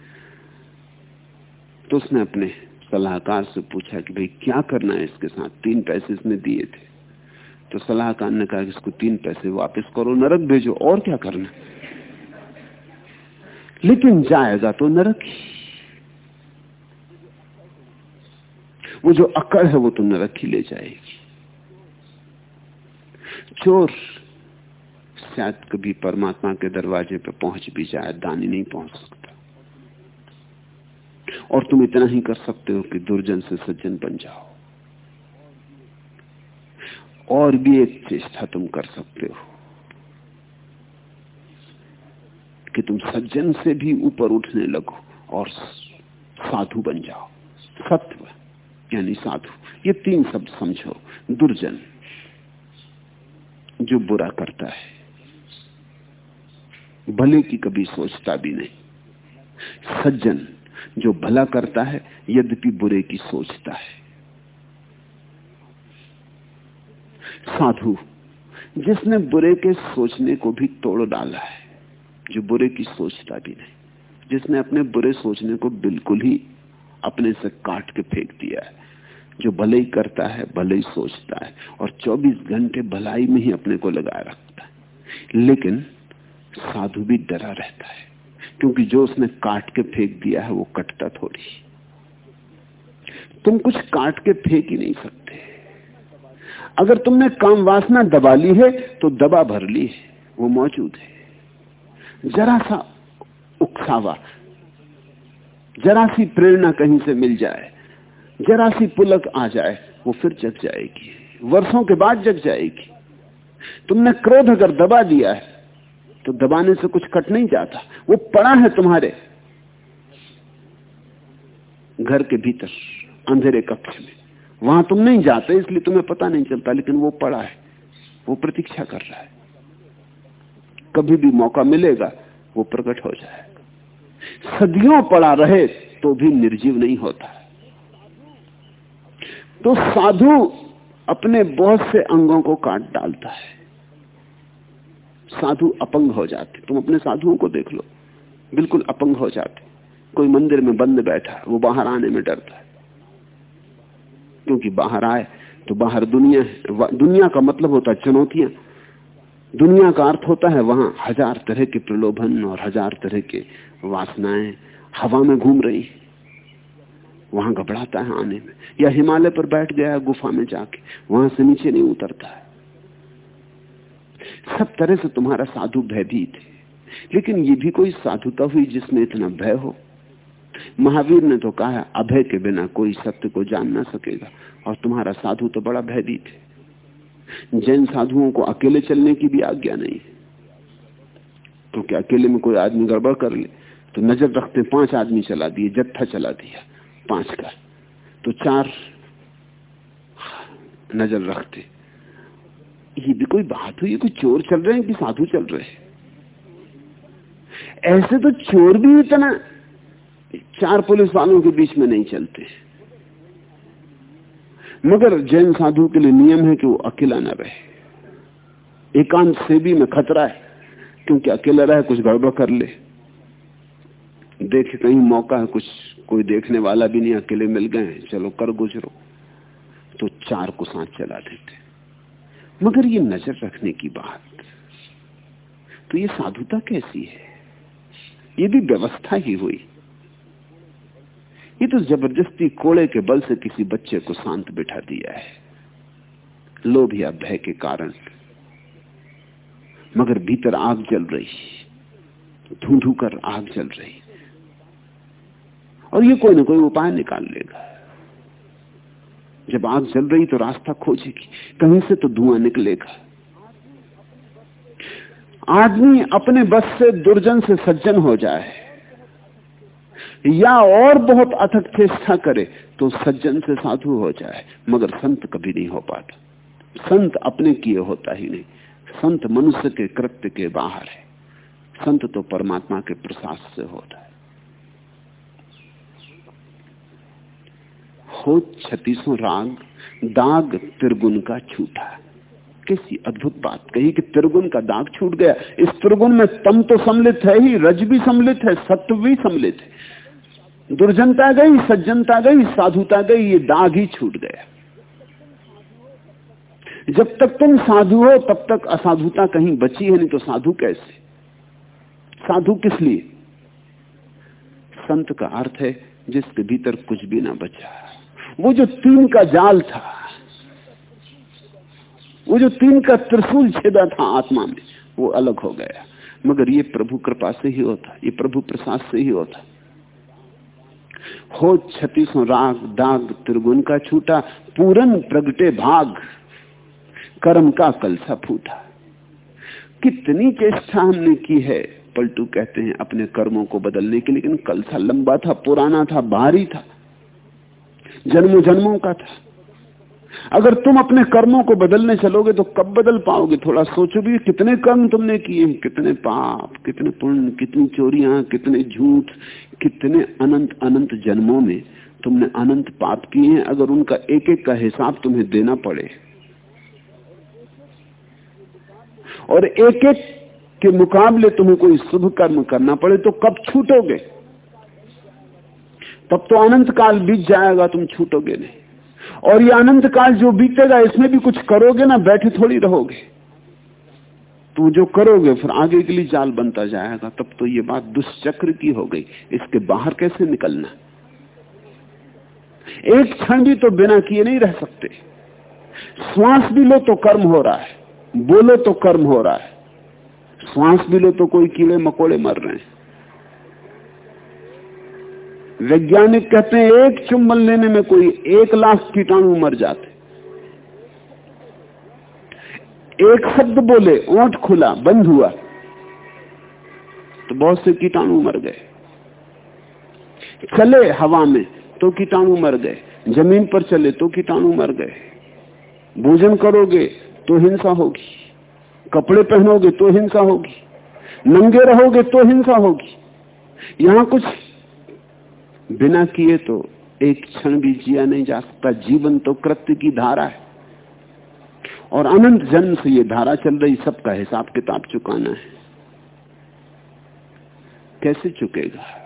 तो उसने अपने सलाहकार से पूछा कि भाई, क्या करना है इसके साथ? तीन पैसे इसने दिए थे। तो सलाहकार ने कहा कि इसको तीन पैसे वापस करो, नरक भेजो, और क्या करना लेकिन जाएगा तो नरक ही। वो जो अकड़ है, वो तो नरक ही ले जाएगी। चोर शायद कभी परमात्मा के दरवाजे पे पहुँच भी जाए, दानी नहीं पहुँच सकता। और तुम इतना ही कर सकते हो कि दुर्जन से सज्जन बन जाओ। और भी एक चेष्टा तुम कर सकते हो कि तुम सज्जन से भी ऊपर उठने लगो और साधु बन जाओ। सत्व, यानी साधु। ये तीन शब्द समझो। दुर्जन, जो बुरा करता है। भले की कभी सोचता भी नहीं। सज्जन, जो भला करता है, यद्यपि बुरे की सोचता है। साधु, जिसने बुरे के सोचने को भी तोड़ डाला है, जो बुरे की सोचता भी नहीं, जिसने अपने बुरे सोचने को बिल्कुल ही अपने से काट के फेंक दिया है, जो भले ही करता है, भले ही सोचता है, और 24 घंटे भलाई में ही अपने को लगाए रखता है। लेकिन साधु भी डरा रहता है। क्योंकि जो उसने काट के फेंक दिया है, वो कटता थोड़ी। तुम कुछ काट के फेंक ही नहीं सकते। अगर तुमने काम वासना दबा ली है तो दबा भर ली है। वो मौजूद है। जरा सा उकसावा। जरा सी प्रेरणा कहीं से मिल जाए। जरा सी पुलक आ जाए, वो फिर जग जाएगी। वर्षों के बाद जग जाएगी। तुमने क्रोध अगर दबा दिया है तो दबाने से कुछ कट नहीं जाता। वो पड़ा है तुम्हारे घर के भीतर, अंधेरे कक्ष में। वहाँ तुम नहीं जाते, इसलिए तुम्हें पता नहीं चलता, लेकिन वो पड़ा है। वो प्रतीक्षा कर रहा है। कभी भी मौका मिलेगा, वो प्रकट हो जाएगा। सदियों पड़ा रहे तो भी निर्जीव नहीं होता। तो साधु अपने बहुत से अंगों को काट डालता है। साधु अपंग हो जाते। तुम अपने साधुओं को देख लो। बिल्कुल अपंग हो जाते। कोई मंदिर में बंद बैठा, वो बाहर आने में डरता है। क्योंकि बाहर आए तो बाहर दुनिया है। दुनिया का मतलब होता है चुनौतियाँ। दुनिया का अर्थ होता है वहाँ हज़ार तरह के प्रलोभन और हज़ार तरह के वासनाएँ हवा में घूम रही वहाँ घबराता है आने में। या हिमालय पर बैठ गया गुफा में जाके, वहाँ से नीचे नहीं उतरता है। सब तरह से तुम्हारा साधु भयभीत है। लेकिन ये भी कोई साधुता हुई जिसमें इतना भय हो? महावीर ने तो कहा, अभय के बिना कोई सत्य को जान ना सकेगा, और तुम्हारा साधु तो बड़ा भयभीत है। जैन साधुओं को अकेले चलने की भी आज्ञा नहीं है। क्योंकि अकेले में कोई आदमी गड़बड़ कर ले तो नज़र रखते पाँच आदमी चला दिए, जत्था चला दिया, पाँच का। तो चार नज़र रखते। ये भी कोई बात हुई कोई चोर चल रहे हैं कि साधु चल रहे हैं। ऐसे तो चोर भी इतना, चार पुलिस वालों के बीच में नहीं चलते। मगर जैन साधु के लिए नियम है कि वो अकेला न रहे। एकांत से भी में खतरा है, क्योंकि अकेला रहे, कुछ गड़बड़ कर ले। देखे कहीं मौका है, कुछ, कोई देखने वाला भी नहीं, अकेले मिल गए चलो, कर गुजरो। तो चार को साथ चला देते। मगर ये नज़र रखने की बात। तो ये साधुता कैसी है? ये भी व्यवस्था ही हुई। ये तो ज़बरदस्ती कोड़े के बल से किसी बच्चे को शांत बिठा दिया है। लोभ या भय के कारण। मगर भीतर आग जल रही। ढूंढू कर आग जल रही। और ये कोई ना कोई उपाय निकाल लेगा। जब आग जल रही तो रास्ता खोजेगी। कहीं से तो धुआँ निकलेगा। आदमी अपने बस से दुर्जन से सज्जन हो जाए, या और बहुत अथक चेष्टा करे तो सज्जन से साधु हो जाए, मगर संत कभी नहीं हो पाता। संत अपने किए होता ही नहीं। संत मनुष्य के कृत्य के बाहर है। संत तो परमात्मा के प्रसाद से होता है। हो छत्तीसों राग, दाग त्रिगुण का छूटा। कैसी अद्भुत बात कही कि त्रिगुण का दाग छूट गया। इस त्रिगुण में तम तो सम्मिलित है ही, रज भी सम्मिलित है, सत्व भी सम्मिलित है। दुर्जनता गई, सज्जनता गई, साधुता गई, ये दाग ही छूट गया। जब तक तुम साधु हो, तब तक असाधुता कहीं बची है नहीं तो साधु कैसे? साधु किस लिए? संत का अर्थ है, जिसके भीतर कुछ भी ना बचा। वो जो तीन का जाल था, वो जो तीन का त्रिशूल छेदा था आत्मा में, वो अलग हो गया। मगर ये प्रभु कृपा से ही होता, ये प्रभु प्रसाद से ही होता। हो छत्तीसों राग, दाग, त्रिगुण का छूटा, पूरन प्रगटे भाग, कर्म का कलसा फूटा। कितनी चेष्टा हमने की है, पलटू कहते हैं अपने कर्मों को बदलने के लेकिन कलसा लंबा था, पुराना था, भारी था। जन्मों जन्मों का था। अगर तुम अपने कर्मों को बदलने चलोगे तो कब बदल पाओगे? थोड़ा सोचो भी, कितने कर्म तुमने किए कितने पाप, कितने पुण्य, कितनी चोरियाँ, कितने झूठ, कितने अनंत अनंत जन्मों में तुमने अनंत पाप किए हैं। अगर उनका एक एक का हिसाब तुम्हें देना पड़े। और एक एक के मुकाबले तुम्हें कोई शुभ कर्म करना पड़े तो कब छूटोगे? तब तो अनंत काल बीत जाएगा, तुम छूटोगे नहीं। और ये अनंत काल जो बीतेगा, इसमें भी कुछ करोगे ना, बैठे थोड़ी रहोगे। तो जो करोगे, फिर आगे के लिए जाल बनता जाएगा। तब तो ये बात दुष्चक्र की हो गई। इसके बाहर कैसे निकलना? एक क्षण भी तो बिना किए नहीं रह सकते। श्वास भी लो तो कर्म हो रहा है। बोलो तो कर्म हो रहा है। श्वास भी लो तो कोई कीड़े मकोड़े मर रहे हैं। वैज्ञानिक कहते हैं, एक चुंबन लेने में कोई एक लाख कीटाणु मर जाते। एक शब्द बोले, ओंठ खुला, बंद हुआ तो बहुत से कीटाणु मर गए। चले हवा में तो कीटाणु मर गए। ज़मीन पर चले तो कीटाणु मर गए। भोजन करोगे तो हिंसा होगी। कपड़े पहनोगे तो हिंसा होगी। नंगे रहोगे तो हिंसा होगी। यहाँ कुछ बिना किए तो एक क्षण भी जिया नहीं जा सकता। जीवन तो कृत्य की धारा है। और अनंत जन्म से ये धारा चल रही, सबका हिसाब किताब चुकाना है। कैसे चुकेगा?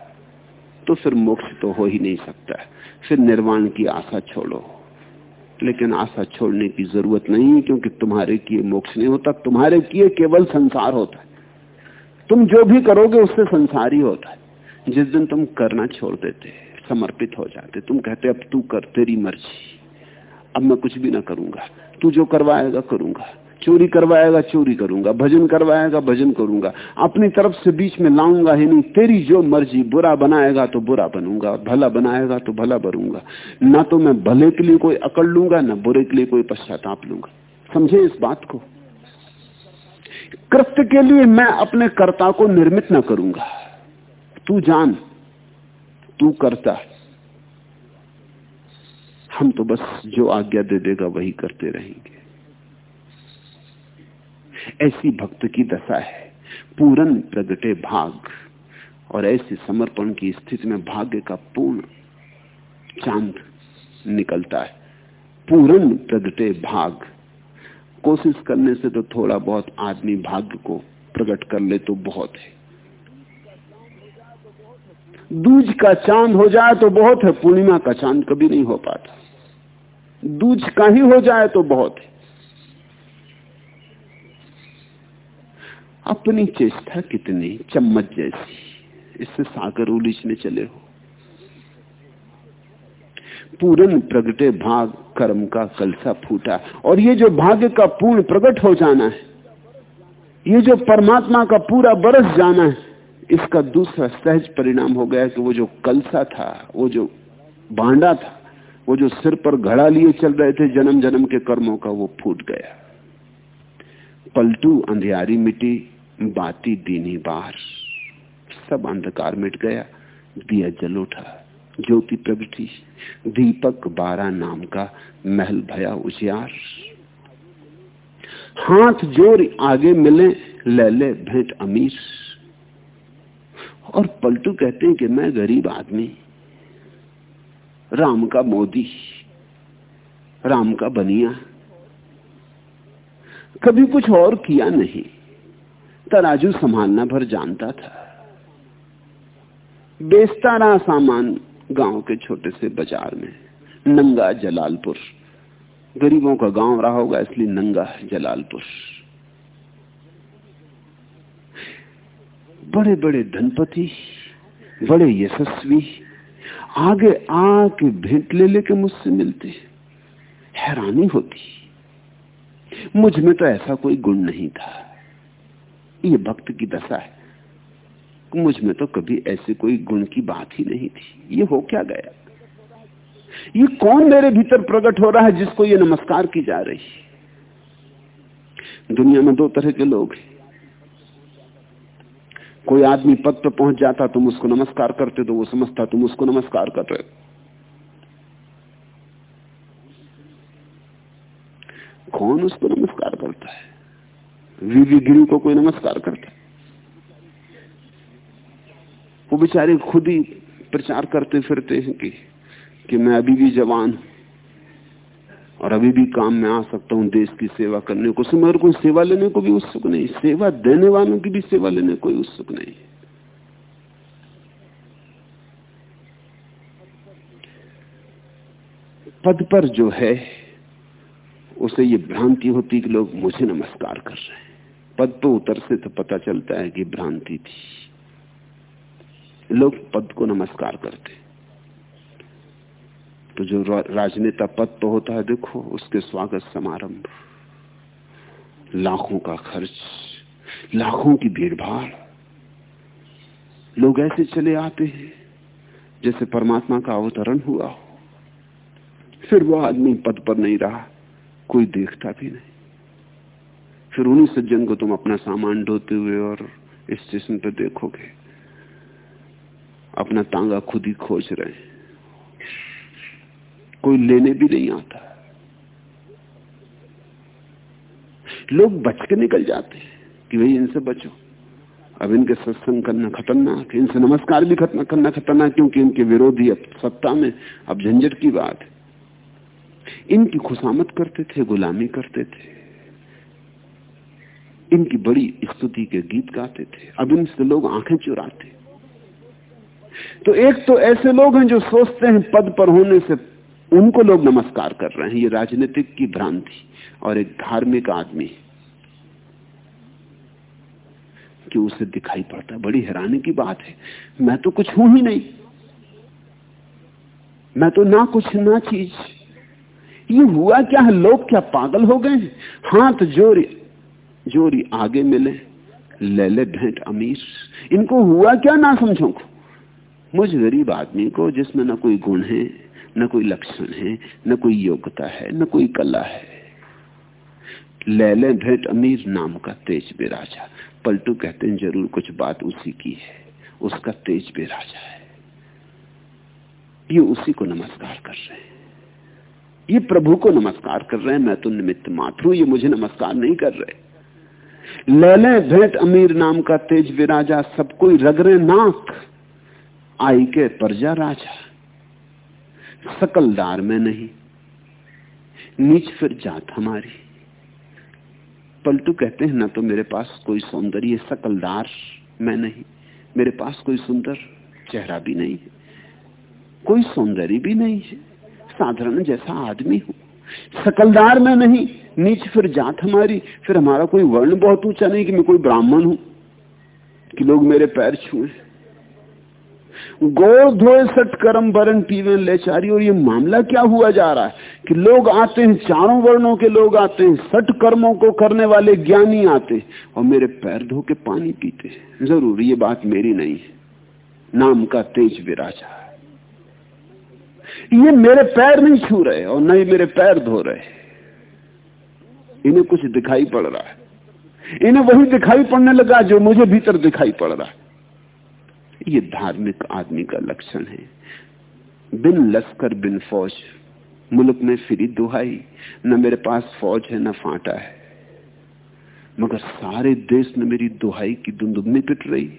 तो फिर मोक्ष तो हो ही नहीं सकता। फिर निर्वाण की आशा छोड़ो। लेकिन आशा छोड़ने की ज़रूरत नहीं है, क्योंकि तुम्हारे किए मोक्ष नहीं होता। तुम्हारे किए केवल संसार होता है। तुम जो भी करोगे, उससे संसार ही होता है। जिस दिन तुम करना छोड़ देते, समर्पित हो जाते, तुम कहते, अब तू कर, तेरी मर्ज़ी। अब मैं कुछ भी ना करूँगा। तू जो करवाएगा, करूँगा। चोरी करवाएगा, चोरी करूँगा। भजन करवाएगा, भजन करूँगा। अपनी तरफ़ से बीच में लाऊँगा ही नहीं। तेरी जो मर्ज़ी, बुरा बनाएगा तो बुरा बनूँगा, भला बनाएगा तो भला बनूँगा। ना तो मैं भले के लिए कोई अकड़ लूँगा, ना बुरे के लिए कोई पश्चाताप लूँगा। समझे इस बात को? कृत्य के लिए मैं अपने कर्ता को निर्मित ना करूँगा। तू जान, तू करता। हम तो बस जो आज्ञा दे देगा वही करते रहेंगे। ऐसी भक्त की दशा है, पूरन प्रगटे भाग, और ऐसे समर्पण की स्थिति में भाग्य का पूर्ण चाँद निकलता है। पूरन प्रगटे भाग, कोशिश करने से तो थोड़ा बहुत आदमी भाग्य को प्रकट कर ले तो बहुत है। दूज का चाँद हो जाए तो बहुत है, पूर्णिमा का चाँद कभी नहीं हो पाता। दूज का ही हो जाए तो बहुत है। अपनी चेष्टा कितनी, चम्मच जैसी, इससे सागर उलीचने चले हो। पूरन प्रगटे भाग, कर्म का कलसा फूटा। और ये जो भाग्य का पूर्ण प्रकट हो जाना है, ये जो परमात्मा का पूरा बरस जाना है इसका दूसरा सहज परिणाम हो गया कि वो जो कलसा था, वो जो बांडा था, वो जो सिर पर घड़ा लिए चल रहे थे जन्म जन्म के कर्मों का, वो फूट गया। पलटू, अंधियारी मिट्टी बाती दीनी बार, सब अंधकार मिट गया। दिया जल उठा, ज्योति प्रगति दीपक बारा नाम का महल भया उजियार। हाथ ज़ोर आगे मिले ले ले भेंट अमीर। और पलटू कहते हैं कि मैं गरीब आदमी, राम का मोदी, राम का बनिया। कभी कुछ और किया नहीं, तराजू संभालना भर जानता था। बेचता रहा सामान गाँव के छोटे से बाज़ार में, नंगा जलालपुर। गरीबों का गाँव रहा होगा, इसलिए नंगा जलालपुर। बड़े बड़े धनपति, बड़े यशस्वी, आगे आके भेंट ले लेके मुझसे मिलते। हैरानी होती। मुझमें तो ऐसा कोई गुण नहीं था। ये भक्त की दशा है। मुझमें तो कभी ऐसे कोई गुण की बात ही नहीं थी। ये हो क्या गया? ये कौन मेरे भीतर प्रकट हो रहा है जिसको ये नमस्कार की जा रही? है दुनिया में दो तरह के लोग हैं। कोई आदमी पद पर पहुँच जाता, तुम उसको नमस्कार करते तो वो समझता, तुम उसको नमस्कार कर रहे कौन उसको नमस्कार करता है? वीवी गिरी को कोई नमस्कार करता है? वो बेचारे खुद ही प्रचार करते फिरते हैं कि कि मैं अभी भी जवान हूँ। और अभी भी काम में आ सकता हूँ देश की सेवा करने को। मगर कोई सेवा लेने को भी उत्सुक नहीं। सेवा देने वालों की भी सेवा लेने कोई उत्सुक नहीं। पद पर जो है, उसे ये भ्रांति होती कि लोग मुझे नमस्कार कर रहे हैं। पद पर उतर से तो पता चलता है कि भ्रांति थी। लोग पद को नमस्कार करते तो जो राजनेता पद तो होता है, देखो, उसके स्वागत समारंभ। लाखों का खर्च, लाखों की भीड़ भाड़ लोग ऐसे चले आते हैं, जैसे परमात्मा का अवतरण हुआ हो। फिर वो आदमी पद पर नहीं रहा, कोई देखता भी नहीं। फिर उन्हीं सज्जन को तुम अपना सामान ढोते हुए और स्टेशन पर देखोगे। अपना तांगा खुद ही खोज रहे हैं। कोई लेने भी नहीं आता। लोग बच के निकल जाते हैं कि भाई इनसे बचो। अब इनके सत्संग करना खतरनाक, इनसे नमस्कार भी खतना, करना खतरनाक, क्योंकि इनके विरोधी अब सत्ता में अब झंझट की बात इनकी खुशामत करते थे, गुलामी करते थे। इनकी बड़ी स्तुति के गीत गाते थे। अब इनसे लोग आँखें चुराते। तो एक तो ऐसे लोग हैं जो सोचते हैं पद पर होने से उनको लोग नमस्कार कर रहे हैं। ये राजनीतिक की भ्रांति और एक धार्मिक आदमी कि उसे दिखाई पड़ता है। बड़ी हैरानी की बात है। मैं तो कुछ हूँ ही नहीं। मैं तो ना कुछ, ना चीज़। ये हुआ क्या? है लोग क्या पागल हो गए हाथ जोरी जोरी आगे मिले, ले ले भेंट अमीर। इनको हुआ क्या ना समझो मुझ गरीब आदमी को जिसमें ना कोई गुण है। न कोई लक्षण है, न कोई योग्यता है, न कोई कला है। ले ले भेंट अमीर नाम का तेज बेराजा। पलटू कहते हैं, ज़रूर कुछ बात उसी की है। उसका तेज बेराजा है। ये उसी को नमस्कार कर रहे हैं। ये प्रभु को नमस्कार कर रहे हैं, मैं तो निमित्त मात्र हूँ, ये मुझे नमस्कार नहीं कर रहे। ले ले भेंट अमीर नाम का तेज विराजा सब कोई रगरे नाक। आई के परजा राजा। सकलदार में नहीं। नीच फिर जात हमारी। पलटू कहते हैं, ना तो मेरे पास कोई सौंदर्य सकलदार मैं नहीं। मेरे पास कोई सुंदर चेहरा भी नहीं है। कोई सौंदर्य भी नहीं है। साधारण जैसा आदमी हूँ। सकलदार में नहीं। नीच फिर जात हमारी। फिर हमारा कोई वर्ण बहुत ऊँचा नहीं कि मैं कोई ब्राह्मण हूँ। कि लोग मेरे पैर छुए। गोर धोए, सट करम बरन पीवे, लेचारी। और ये मामला क्या हुआ जा रहा है? कि लोग आते हैं, चारों वर्णों के लोग आते हैं, सट कर्मों को करने वाले ज्ञानी आते हैं और मेरे पैर धो के पानी पीते हैं। ज़रूर, ये बात मेरी नहीं है। नाम का तेज विराजा ये मेरे पैर नहीं छू रहे और न ही मेरे पैर धो रहे। इन्हें कुछ दिखाई पड़ रहा है। इन्हें वही दिखाई पड़ने लगा जो मुझे भीतर दिखाई पड़ रहा है। ये धार्मिक आदमी का लक्षण है। बिन लश्कर, बिन फौज, मुल्क में फिरी दुहाई, न मेरे पास फौज है, न फांटा है। मगर सारे देश में मेरी दुहाई की दुंदुबनी पिट रही।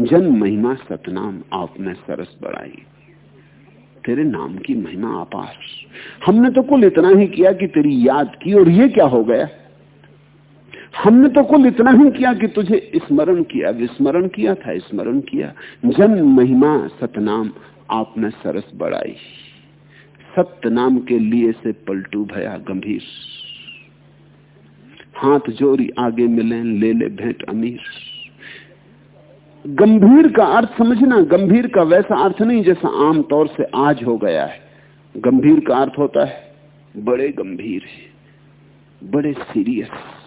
जन महिमा सतनाम आप में सरस बढ़ाई। तेरे नाम की महिमा अपार। हमने तो कुल इतना ही किया कि तेरी याद की, और ये क्या हो गया? हमने तो कुल इतना ही किया कि तुझे स्मरण किया, विस्मरण किया था, स्मरण किया। जन महिमा सतनाम, आपने सरस बढ़ाई। सत्य नाम के लिए से पलटू भया गंभीर। हाथ जोरी आगे मिले, ले ले भेंट अमीर। गंभीर का अर्थ समझना, गंभीर का वैसा अर्थ नहीं जैसा आम तौर से आज हो गया है। गंभीर का अर्थ होता है, बड़े गंभीर है, बड़े सीरियस।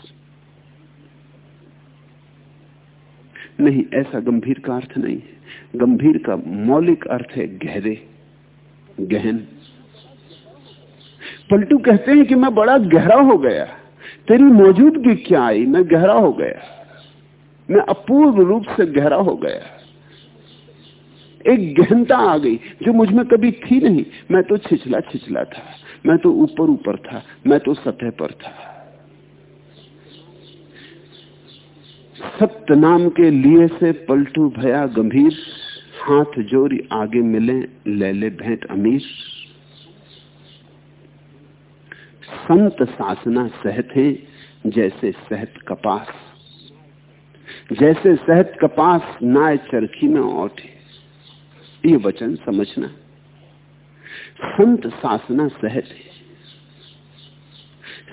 नहीं, ऐसा गंभीर का अर्थ नहीं है। गंभीर का मौलिक अर्थ है गहरे, गहन। पलटू कहते हैं कि मैं बड़ा गहरा हो गया। तेरी मौजूदगी क्या आई? मैं गहरा हो गया। मैं अपूर्व रूप से गहरा हो गया। एक गहनता आ गई जो मुझमें कभी थी नहीं। मैं तो छिछला छिछला था। मैं तो ऊपर ऊपर था। मैं तो सतह पर था। सत्य नाम के लिए से पलटू भया गंभीर, हाथ जोरी आगे मिले ले ले भेंट अमीर। संत सासना सहत है, जैसे सहत कपास। जैसे सहत कपास नाय चरखी में औठे। ये वचन समझना। संत सासना सहते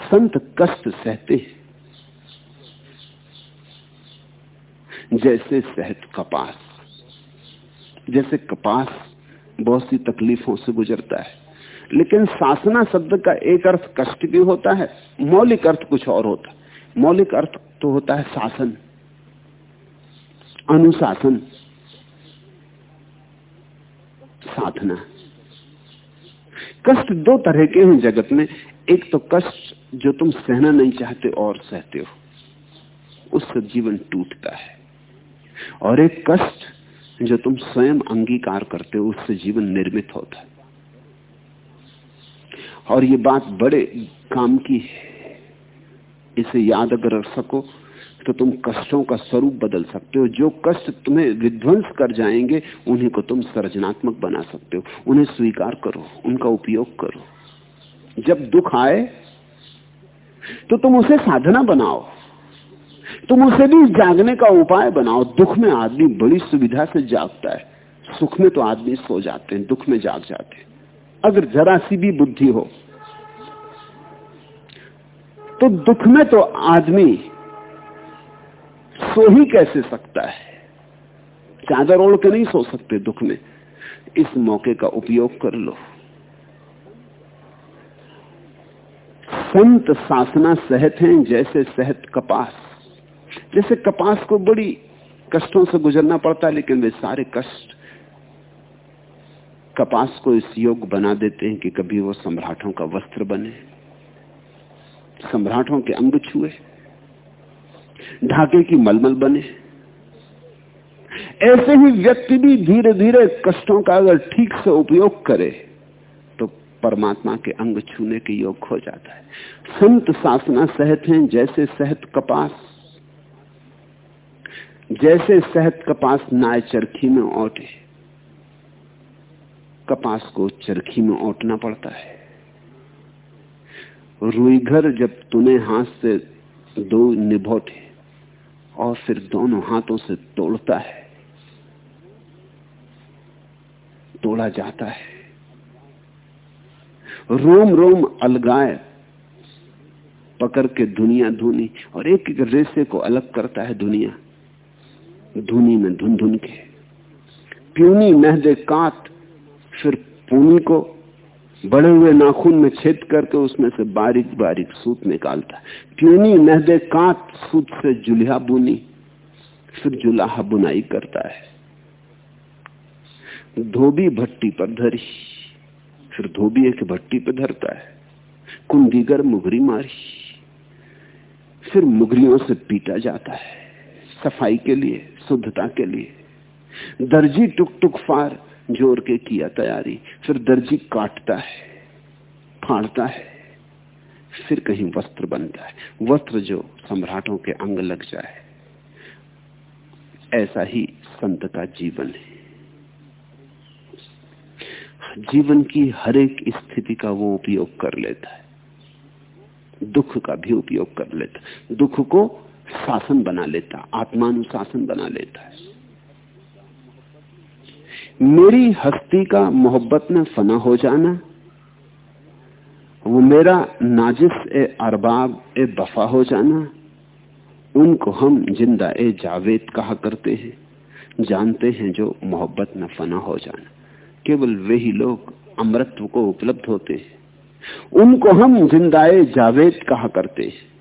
संत कष्ट सहते जैसे सहत कपास। जैसे कपास, बहुत सी तकलीफों से गुजरता है। लेकिन सासना शब्द का एक अर्थ कष्ट भी होता है, मौलिक अर्थ कुछ और होता है। मौलिक अर्थ तो होता है शासन, अनुशासन, साधना। कष्ट दो तरह के हैं जगत में। एक तो कष्ट जो तुम सहना नहीं चाहते और सहते हो, उससे जीवन टूटता है। और एक कष्ट जो तुम स्वयं अंगीकार करते हो, उससे जीवन निर्मित होता है। और ये बात बड़े काम की है। इसे याद अगर रख सको तो तुम कष्टों का स्वरूप बदल सकते हो। जो कष्ट तुम्हें विध्वंस कर जाएँगे, उन्हीं को तुम सृजनात्मक बना सकते हो। उन्हें स्वीकार करो, उनका उपयोग करो। जब दुख आए तो तुम उसे साधना बनाओ। तुम उसे भी जागने का उपाय बनाओ। दुख में आदमी बड़ी सुविधा से जागता है। सुख में तो आदमी सो जाते हैं, दुख में जाग जाते हैं। अगर जरा सी भी बुद्धि हो तो दुख में तो आदमी सो ही कैसे सकता है? चादर ओढ़ के नहीं सो सकते दुख में। इस मौके का उपयोग कर लो। संत सासना सहत हैं जैसे सहत कपास। जैसे कपास को बड़ी कष्टों से गुजरना पड़ता है, लेकिन वे सारे कष्ट कपास को इस योग बना देते हैं कि कभी वो सम्राटों का वस्त्र बने, सम्राटों के अंग छुए ढाके की मलमल बने। ऐसे ही व्यक्ति भी धीरे धीरे कष्टों का अगर ठीक से उपयोग करे तो परमात्मा के अंग छूने के योग हो जाता है। संत सासना सहत हैं, जैसे सहत कपास। जैसे सहत कपास नाय चरखी में ओटे कपास को चरखी में ओटना पड़ता है। रुई घर जब तूने हाथ से दो निभोटे और फिर दोनों हाथों से तोड़ता है, तोड़ा जाता है। रोम रोम अलगाए पकड़ के दुनिया धुनी और एक एक रेसे को अलग करता है दुनिया। धुनी में धुन धुन के। प्यूनी महदे काट फिर पूनी को बड़े हुए नाखून में छेद करके उसमें से बारीक बारीक सूत निकालता है। प्यूनी महदे काट सूत से जुलिया बुनी, फिर जुलाहा बुनाई करता है। धोबी भट्टी पर धरी, फिर धोबी एक भट्टी पर धरता है। कुंडीगर मुगरी मारी, फिर मुगरियों से पीटा जाता है। सफ़ाई के लिए, शुद्धता के लिए। दर्जी टुक टुक फार ज़ोर के किया तैयारी, फिर दर्जी काटता है, फाड़ता है, फिर कहीं वस्त्र बनता है वस्त्र जो सम्राटों के अंग लग जाए, ऐसा ही संत का जीवन है। जीवन की हर एक स्थिति का वो उपयोग कर लेता है। दुख का भी उपयोग कर लेता दुख को शासन बना लेता, आत्मानुशासन बना लेता है। मेरी हस्ती का मोहब्बत में फना हो जाना, वो मेरा नाजिस ए अरबाब ए बफा हो जाना, उनको हम ज़िंदा ए जावेद कहा करते हैं, जानते हैं जो मोहब्बत में फना हो जाना। केवल वे ही लोग अमृत्व को उपलब्ध होते हैं, उनको हम जिंदाए जावेद कहा करते हैं।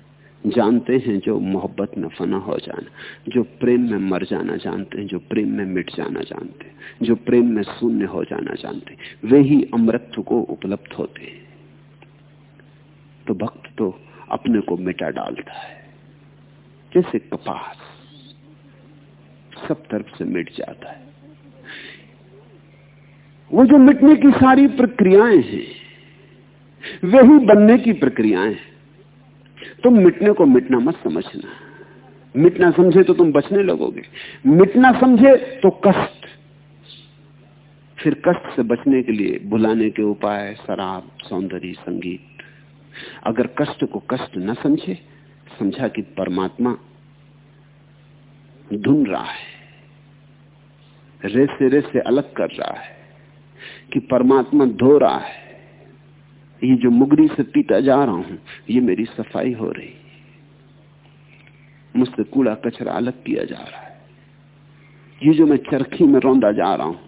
जानते हैं जो मोहब्बत में फना हो जाना, जो प्रेम में मर जाना जानते हैं, जो प्रेम में मिट जाना जानते हैं, जो प्रेम में शून्य हो जाना जानते हैं, वे ही अमृत को उपलब्ध होते हैं। तो भक्त तो अपने को मिटा डालता है। जैसे कपास सब तरफ़ से मिट जाता है। वो जो मिटने की सारी प्रक्रियाएँ हैं वही बनने की प्रक्रियाएँ हैं। तुम मिटने को मिटना मत समझना। मिटना समझे तो तुम बचने लगोगे। मिटना समझे तो कष्ट। फिर कष्ट से बचने के लिए बुलाने के उपाय, शराब, सौंदर्य, संगीत। अगर कष्ट को कष्ट न समझे, समझा कि परमात्मा धुन रहा है। रेस रेस से अलग कर रहा है कि परमात्मा धो रहा है। ये जो मुगरी से पीता जा रहा हूँ, ये मेरी सफ़ाई हो रही मुझसे कूड़ा कचरा अलग किया जा रहा है। ये जो मैं चरखी में रौंदा जा रहा हूँ,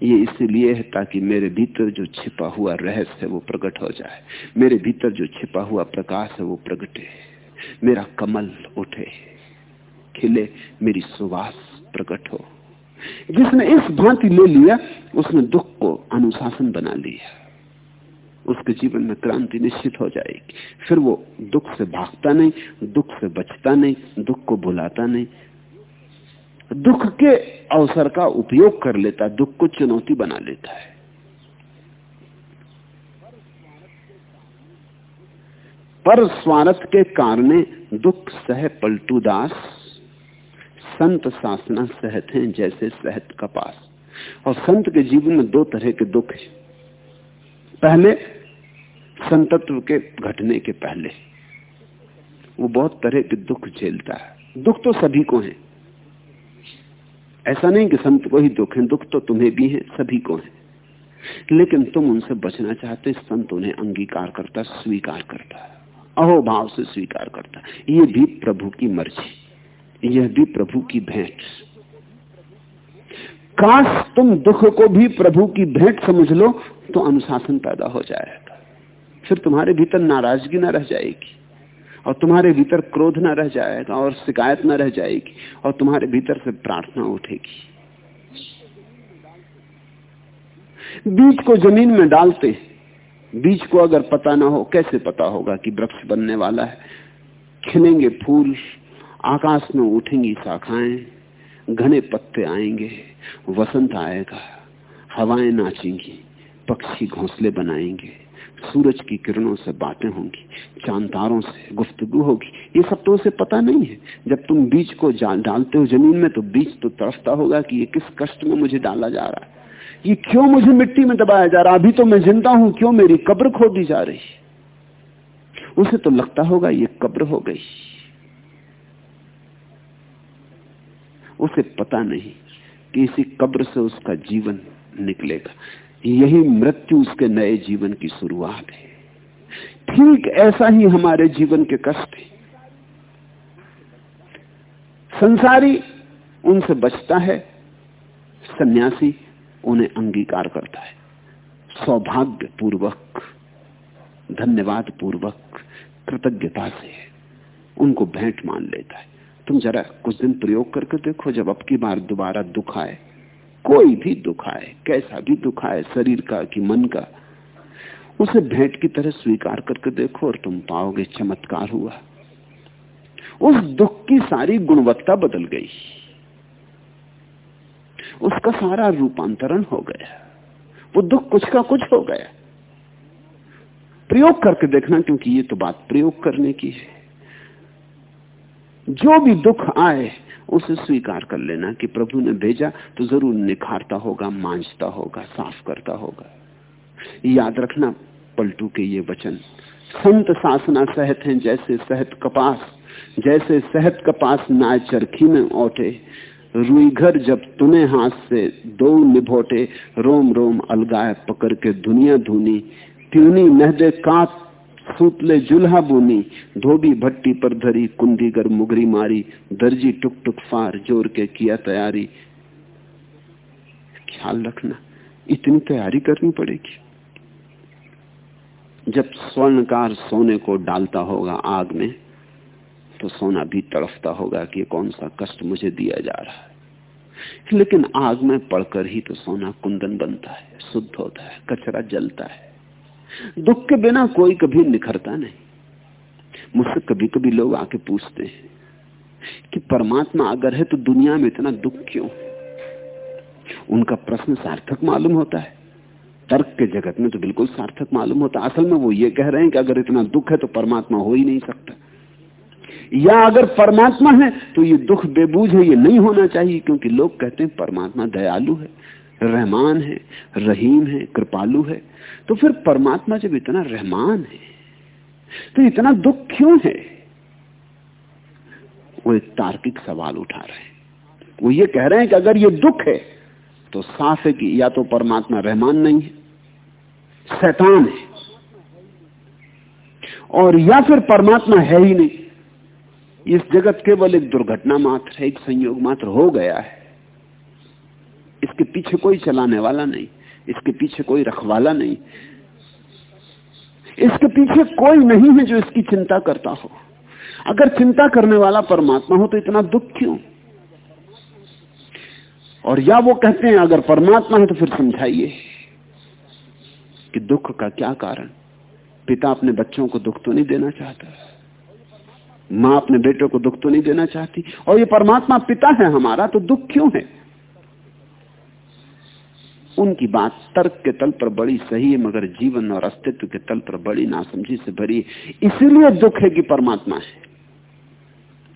ये इसलिए है ताकि मेरे भीतर जो छिपा हुआ रहस्य है वो प्रकट हो जाए। मेरे भीतर जो छिपा हुआ प्रकाश है वो प्रगटे। मेरा कमल उठे। खिले, मेरी सुवास प्रकट हो। जिसने इस भांति ले लिया, उसने दुख को अनुशासन बना लिया। उसके जीवन में क्रांति निश्चित हो जाएगी। फिर वो दुख से भागता नहीं, दुख से बचता नहीं, दुख को बुलाता नहीं। दुख के अवसर का उपयोग कर लेता, दुख को चुनौती बना लेता है। पर स्वार्थ के कारण दुख सह पलटू दास संत सासना सहत हैं जैसे सहत कपास और संत के जीवन में दो तरह के दुख है। पहले, संतत्व के घटने के पहले। वो बहुत तरह के दुख झेलता है। दुख तो सभी को है। ऐसा नहीं कि संत को ही दुख है, दुख तो तुम्हें भी है, सभी को है। लेकिन तुम उनसे बचना चाहते संत उन्हें अंगीकार करता, स्वीकार करता अहोभाव से स्वीकार करता ये भी प्रभु की मर्ज़ी। यह भी प्रभु की भेंट। काश तुम दुख को भी प्रभु की भेंट समझ लो तो अनुशासन पैदा हो जाएगा। फिर तुम्हारे भीतर नाराज़गी ना रह जाएगी, और तुम्हारे भीतर क्रोध ना रह जाएगा, और शिकायत ना रह जाएगी, और तुम्हारे भीतर से प्रार्थना उठेगी। बीज को ज़मीन में डालते, बीज को अगर पता ना हो, कैसे पता होगा कि वृक्ष बनने वाला है? खिलेंगे फूल आकाश में उठेंगी शाखाएँ, घने पत्ते आएँगे, वसंत आएगा, हवाएँ नाचेंगी, पक्षी घोंसले बनाएँगे, सूरज की किरणों से बातें होंगी चांतारों से गुफ्तगु होगी। ये सब तो उसे पता नहीं है। जब तुम बीज को डालते हो ज़मीन में तो बीज तो तरसता होगा कि ये किस कष्ट में मुझे डाला जा रहा है। ये क्यों मुझे मिट्टी में दबाया जा रहा अभी तो मैं ज़िंदा हूँ, क्यों मेरी कब्र खोदी जा रही उसे तो लगता होगा ये कब्र हो गई। उसे पता नहीं कि इसी कब्र से उसका जीवन निकलेगा। यही मृत्यु उसके नए जीवन की शुरुआत है। ठीक ऐसा ही हमारे जीवन के कष्ट है। संसारी उनसे बचता है, सन्यासी उन्हें अंगीकार करता है। सौभाग्य पूर्वक धन्यवाद पूर्वक कृतज्ञता से उनको भेंट मान लेता है। तुम जरा कुछ दिन प्रयोग करके देखो, जब अब की बार दोबारा दुख आए कोई भी दुख आए कैसा भी दुख आए शरीर का कि मन का, उसे भेंट की तरह स्वीकार करके देखो और तुम पाओगे चमत्कार हुआ। उस दुख की सारी गुणवत्ता बदल गई। उसका सारा रूपांतरण हो गया। वो दुख कुछ का कुछ हो गया। प्रयोग करके देखना, क्योंकि ये तो बात प्रयोग करने की है। जो भी दुख आए, उसे स्वीकार कर लेना कि प्रभु ने भेजा तो ज़रूर निखारता होगा, मांझता होगा, साफ़ करता होगा। याद रखना पलटू के ये वचन। संत सासना सहत हैं जैसे सहत कपास, जैसे सहत कपास नाय चरखी में ओटे रुई घर जब तुने हाथ से दो निभोटे, रोम रोम अलगाए पकड़ के दुनिया धुनी। त्यूनी नहदे कात सूतले जुल्हा बुनी धोबी भट्टी पर धरी कुंडीगर मुगरी मारी, दर्जी टुक टुक फार ज़ोर के किया तैयारी। ख्याल रखना, इतनी तैयारी करनी पड़ेगी। जब स्वर्णकार सोने को डालता होगा आग में तो सोना भी तड़फता होगा कि कौन सा कष्ट मुझे दिया जा रहा है। लेकिन आग में पड़कर ही तो सोना कुंदन बनता है, शुद्ध होता है, कचरा जलता है। दुख के बिना कोई कभी निखरता नहीं। मुझसे कभी कभी लोग आके पूछते हैं कि परमात्मा अगर है तो दुनिया में इतना दुख क्यों? उनका प्रश्न सार्थक मालूम होता है। तर्क के जगत में तो बिल्कुल सार्थक मालूम होता असल में वो ये कह रहे हैं कि अगर इतना दुख है तो परमात्मा हो ही नहीं सकता। या अगर परमात्मा है तो ये दुख बेबूझ है, ये नहीं होना चाहिए, क्योंकि लोग कहते हैं परमात्मा दयालु है। रहमान है, रहीम है, कृपालु है। तो फिर परमात्मा जब इतना रहमान है तो इतना दुख क्यों है? वो एक तार्किक सवाल उठा रहे हैं। वो ये कह रहे हैं कि अगर ये दुख है तो साफ़ है कि या तो परमात्मा रहमान नहीं है, शैतान है। और या फिर परमात्मा है ही नहीं। इस जगत केवल एक दुर्घटना मात्र है, एक संयोग मात्र हो गया है। इसके पीछे कोई चलाने वाला नहीं, इसके पीछे कोई रखवाला नहीं। इसके पीछे कोई नहीं है जो इसकी चिंता करता हो। अगर चिंता करने वाला परमात्मा हो तो इतना दुख क्यों? और या वो कहते हैं, अगर परमात्मा है तो फिर समझाइए कि दुख का क्या कारण। पिता अपने बच्चों को दुख तो नहीं देना चाहता। माँ अपने बेटों को दुख तो नहीं देना चाहती। और ये परमात्मा पिता है हमारा तो दुख क्यों है? उनकी बात तर्क के तल पर बड़ी सही है, मगर जीवन और अस्तित्व के तल पर बड़ी नासमझी से भरी इसीलिए दुख है कि परमात्मा है।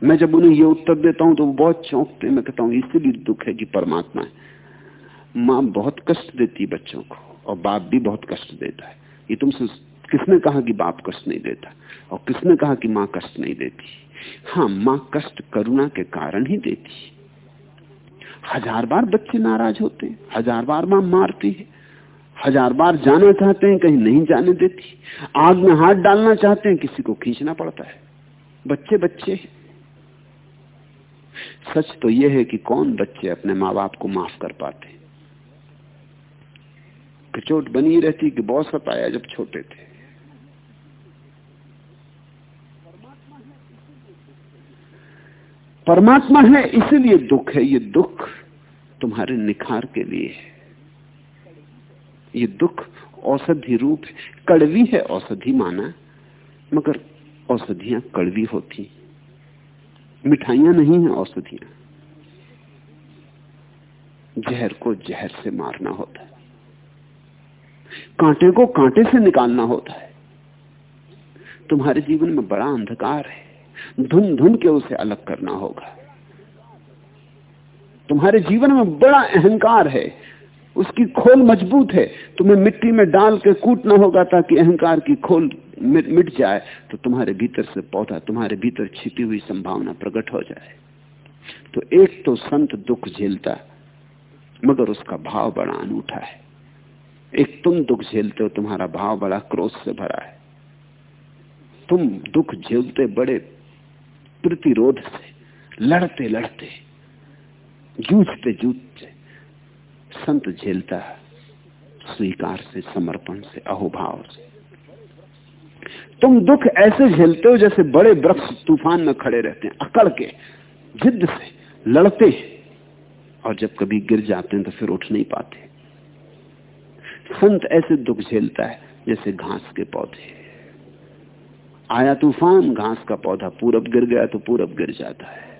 मैं जब उन्हें यह उत्तर देता हूँ तो वो बहुत चौंकते मैं कहता हूँ, इसीलिए दुख है कि परमात्मा है। माँ बहुत कष्ट देती बच्चों को, और बाप भी बहुत कष्ट देता है। ये तुमसे किसने कहा कि बाप कष्ट नहीं देता? और किसने कहा कि माँ कष्ट नहीं देती? हाँ माँ कष्ट करुणा के कारण ही देती हज़ार बार बच्चे नाराज़ होते हैं, हज़ार बार माँ मारती है, हज़ार बार जाना चाहते हैं, कहीं नहीं जाने देती। आग में हाथ डालना चाहते हैं, किसी को खींचना पड़ता है। बच्चे बच्चे सच तो यह है कि कौन बच्चे अपने माँ बाप को माफ़ कर पाते चोट बनी रहती कि बहुत सताया जब छोटे थे। परमात्मा है, इसीलिए दुख है। ये दुख तुम्हारे निखार के लिए है। ये दुख औषधि रूप है। कड़वी है, औषधि माना। मगर औषधियाँ कड़वी होती मिठाइयाँ नहीं है औषधियाँ। जहर को जहर से मारना होता है। कांटे को कांटे से निकालना होता है। तुम्हारे जीवन में बड़ा अंधकार है। धुन धुन के उसे अलग करना होगा। तुम्हारे जीवन में बड़ा अहंकार है, उसकी खोल मज़बूत है। तुम्हें मिट्टी में डाल के कूटना होगा ताकि अहंकार की खोल मिट जाए तो तुम्हारे भीतर से पौधा, तुम्हारे भीतर छिपी हुई संभावना प्रकट हो जाए। तो एक तो संत दुख झेलता, मगर उसका भाव बड़ा अनूठा है। एक तुम दुख झेलते हो, तुम्हारा भाव बड़ा क्रोध से भरा है। तुम दुख झेलते बड़े प्रतिरोध से, लड़ते लड़ते, जूझते जूझते, संत झेलता है, स्वीकार से, समर्पण से, अहोभाव से। तुम दुख ऐसे झेलते हो जैसे बड़े वृक्ष तूफ़ान में खड़े रहते हैं, अकड़ के जिद से, लड़ते और जब कभी गिर जाते हैं तो फिर उठ नहीं पाते। संत ऐसे दुख झेलता है जैसे घास के पौधे। आया तूफ़ान, घास का पौधा पूरब गिर गया तो पूरब गिर जाता है।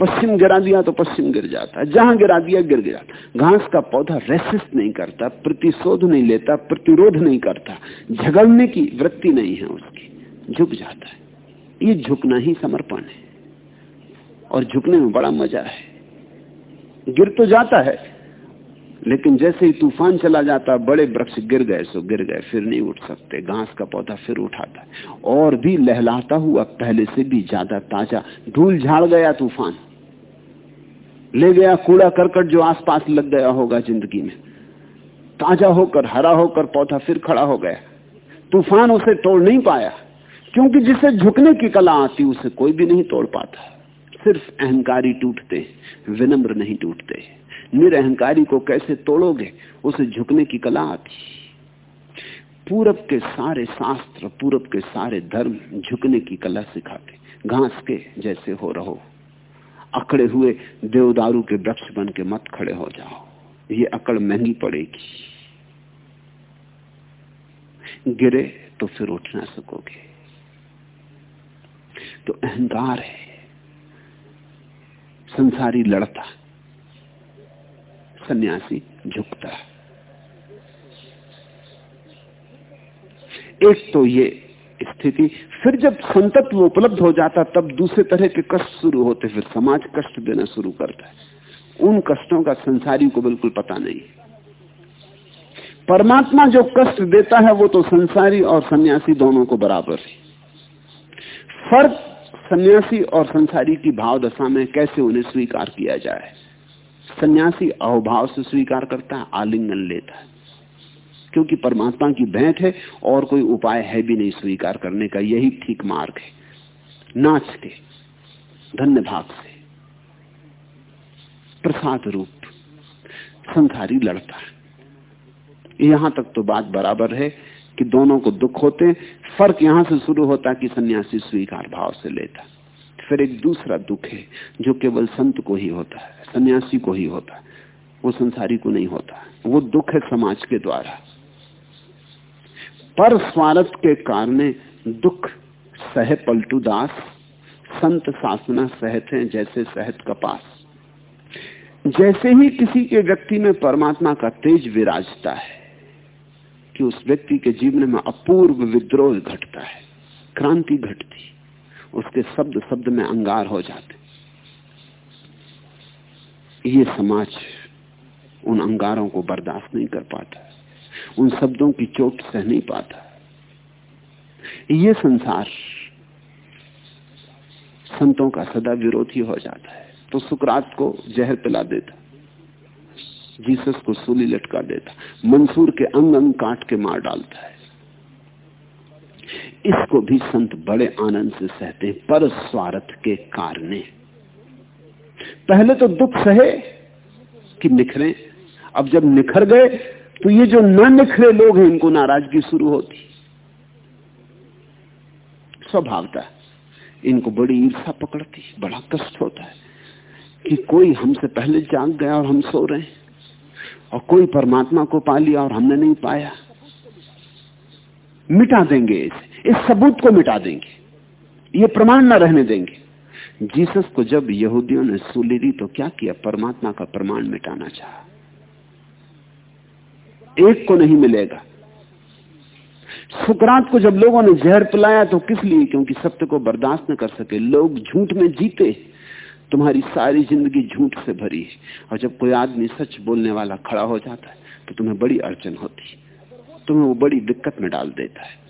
पश्चिम गिरा दिया तो पश्चिम गिर जाता है। जहाँ गिरा दिया, गिर गया। घास का पौधा रेसिस्ट नहीं करता, प्रतिशोध नहीं लेता, प्रतिरोध नहीं करता। झगड़ने की वृत्ति नहीं है उसकी। झुक जाता है। ये झुकना ही समर्पण है। और झुकने में बड़ा मज़ा है। गिर तो जाता है। लेकिन जैसे ही तूफ़ान चला जाता, बड़े वृक्ष गिर गए, सो गिर गए, फिर नहीं उठ सकते। घास का पौधा फिर उठाता और भी लहलाता हुआ, पहले से भी ज़्यादा ताज़ा। धूल झाड़ गया तूफ़ान। ले गया कूड़ा करकट जो आसपास लग गया होगा ज़िंदगी में। ताज़ा होकर, हरा होकर पौधा फिर खड़ा हो गया। तूफ़ान उसे तोड़ नहीं पाया, क्योंकि जिसे झुकने की कला आती, उसे कोई भी नहीं तोड़ पाता। सिर्फ़ अहंकारी टूटते, विनम्र नहीं टूटते। निरअहकारी को कैसे तोड़ोगे? उसे झुकने की कला आती। पूरब के सारे शास्त्र, पूरब के सारे धर्म झुकने की कला सिखाते। घास के जैसे हो रहो। अकड़े हुए देवदारू के वृक्ष बन के मत खड़े हो जाओ। ये अकड़ महँगी पड़ेगी। गिरे तो फिर उठ ना सकोगे। तो अहंकार है। संसारी लड़ता। सन्यासी झुकता है। एक तो ये स्थिति, फिर जब संतत्व उपलब्ध हो जाता, तब दूसरे तरह के कष्ट शुरू होते, फिर समाज कष्ट देना शुरू करता है। उन कष्टों का संसारी को बिल्कुल पता नहीं परमात्मा जो कष्ट देता है, वो तो संसारी और सन्यासी दोनों को बराबर है। फ़र्क सन्यासी और संसारी की भाव दशा में कैसे उन्हें स्वीकार किया जाए। सन्यासी अहोभाव से स्वीकार करता है, आलिंगन लेता है। क्योंकि परमात्मा की भेंट है और कोई उपाय है भी नहीं स्वीकार करने का, यही ठीक मार्ग है। नाच के, धन्य भाग से। प्रसाद रूप, संसारी लड़ता है। यहाँ तक तो बात बराबर है कि दोनों को दुख होते फ़र्क यहाँ से शुरू होता कि सन्यासी स्वीकार भाव से लेता फिर एक दूसरा दुख है जो केवल संत को ही होता है। सन्यासी को ही होता है। वो संसारी को नहीं होता। वो दुख है समाज के द्वारा। पर स्वार्थ के कारण दुख सह पलटू दास, संत सासना सहत है जैसे सहत कपास। जैसे ही किसी के व्यक्ति में परमात्मा का तेज विराजता है कि उस व्यक्ति के जीवन में अपूर्व विद्रोह घटता है, क्रांति घटती, उसके शब्द शब्द में अंगार हो जाते। ये समाज उन अंगारों को बर्दाश्त नहीं कर पाता, उन शब्दों की चोट सह नहीं पाता। ये संसार संतों का सदा विरोधी हो जाता है। तो सुकरात को जहर पिला देता, जीसस को सूली लटका देता, मंसूर के अंग अंग काट के मार डालता है। इसको भी संत बड़े आनंद से सहते पर स्वार्थ के कारणे। पहले तो दुख सहे कि निखरे। अब जब निखर गए तो ये जो न निखरे लोग हैं, इनको नाराज़गी शुरू होती। स्वभावता, इनको बड़ी ईर्षा पकड़ती, बड़ा कष्ट होता है कि कोई हमसे पहले जाग गया और हम सो रहे हैं, और कोई परमात्मा को पा लिया और हमने नहीं पाया। मिटा देंगे इसे, इस सबूत को मिटा देंगे। ये प्रमाण न रहने देंगे। जीसस को जब यहूदियों ने सूली दी तो क्या किया? परमात्मा का प्रमाण मिटाना चाहा। एक को नहीं मिलेगा। सुकरात को जब लोगों ने जहर पिलाया तो किस लिए? क्योंकि सत्य को बर्दाश्त न कर सके। लोग झूठ में जीते। तुम्हारी सारी ज़िंदगी झूठ से भरी है। और जब कोई आदमी सच बोलने वाला खड़ा हो जाता है तो तुम्हें बड़ी अड़चन होती तुम्हें वो बड़ी दिक्कत में डाल देता है।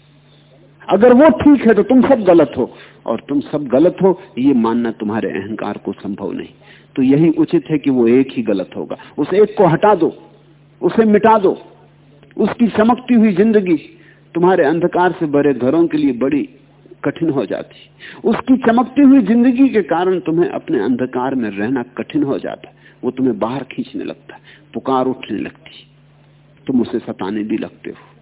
अगर वो ठीक है तो तुम सब गलत हो। और तुम सब गलत हो, ये मानना तुम्हारे अहंकार को संभव नहीं। तो यही उचित है कि वो एक ही गलत होगा। उस एक को हटा दो, उसे मिटा दो। उसकी चमकती हुई ज़िंदगी तुम्हारे अंधकार से भरे घरों के लिए बड़ी कठिन हो जाती। उसकी चमकती हुई ज़िंदगी के कारण तुम्हें अपने अंधकार में रहना कठिन हो जाता। वो तुम्हें बाहर खींचने लगता, पुकार उठने लगती। तुम उसे सताने भी लगते हो।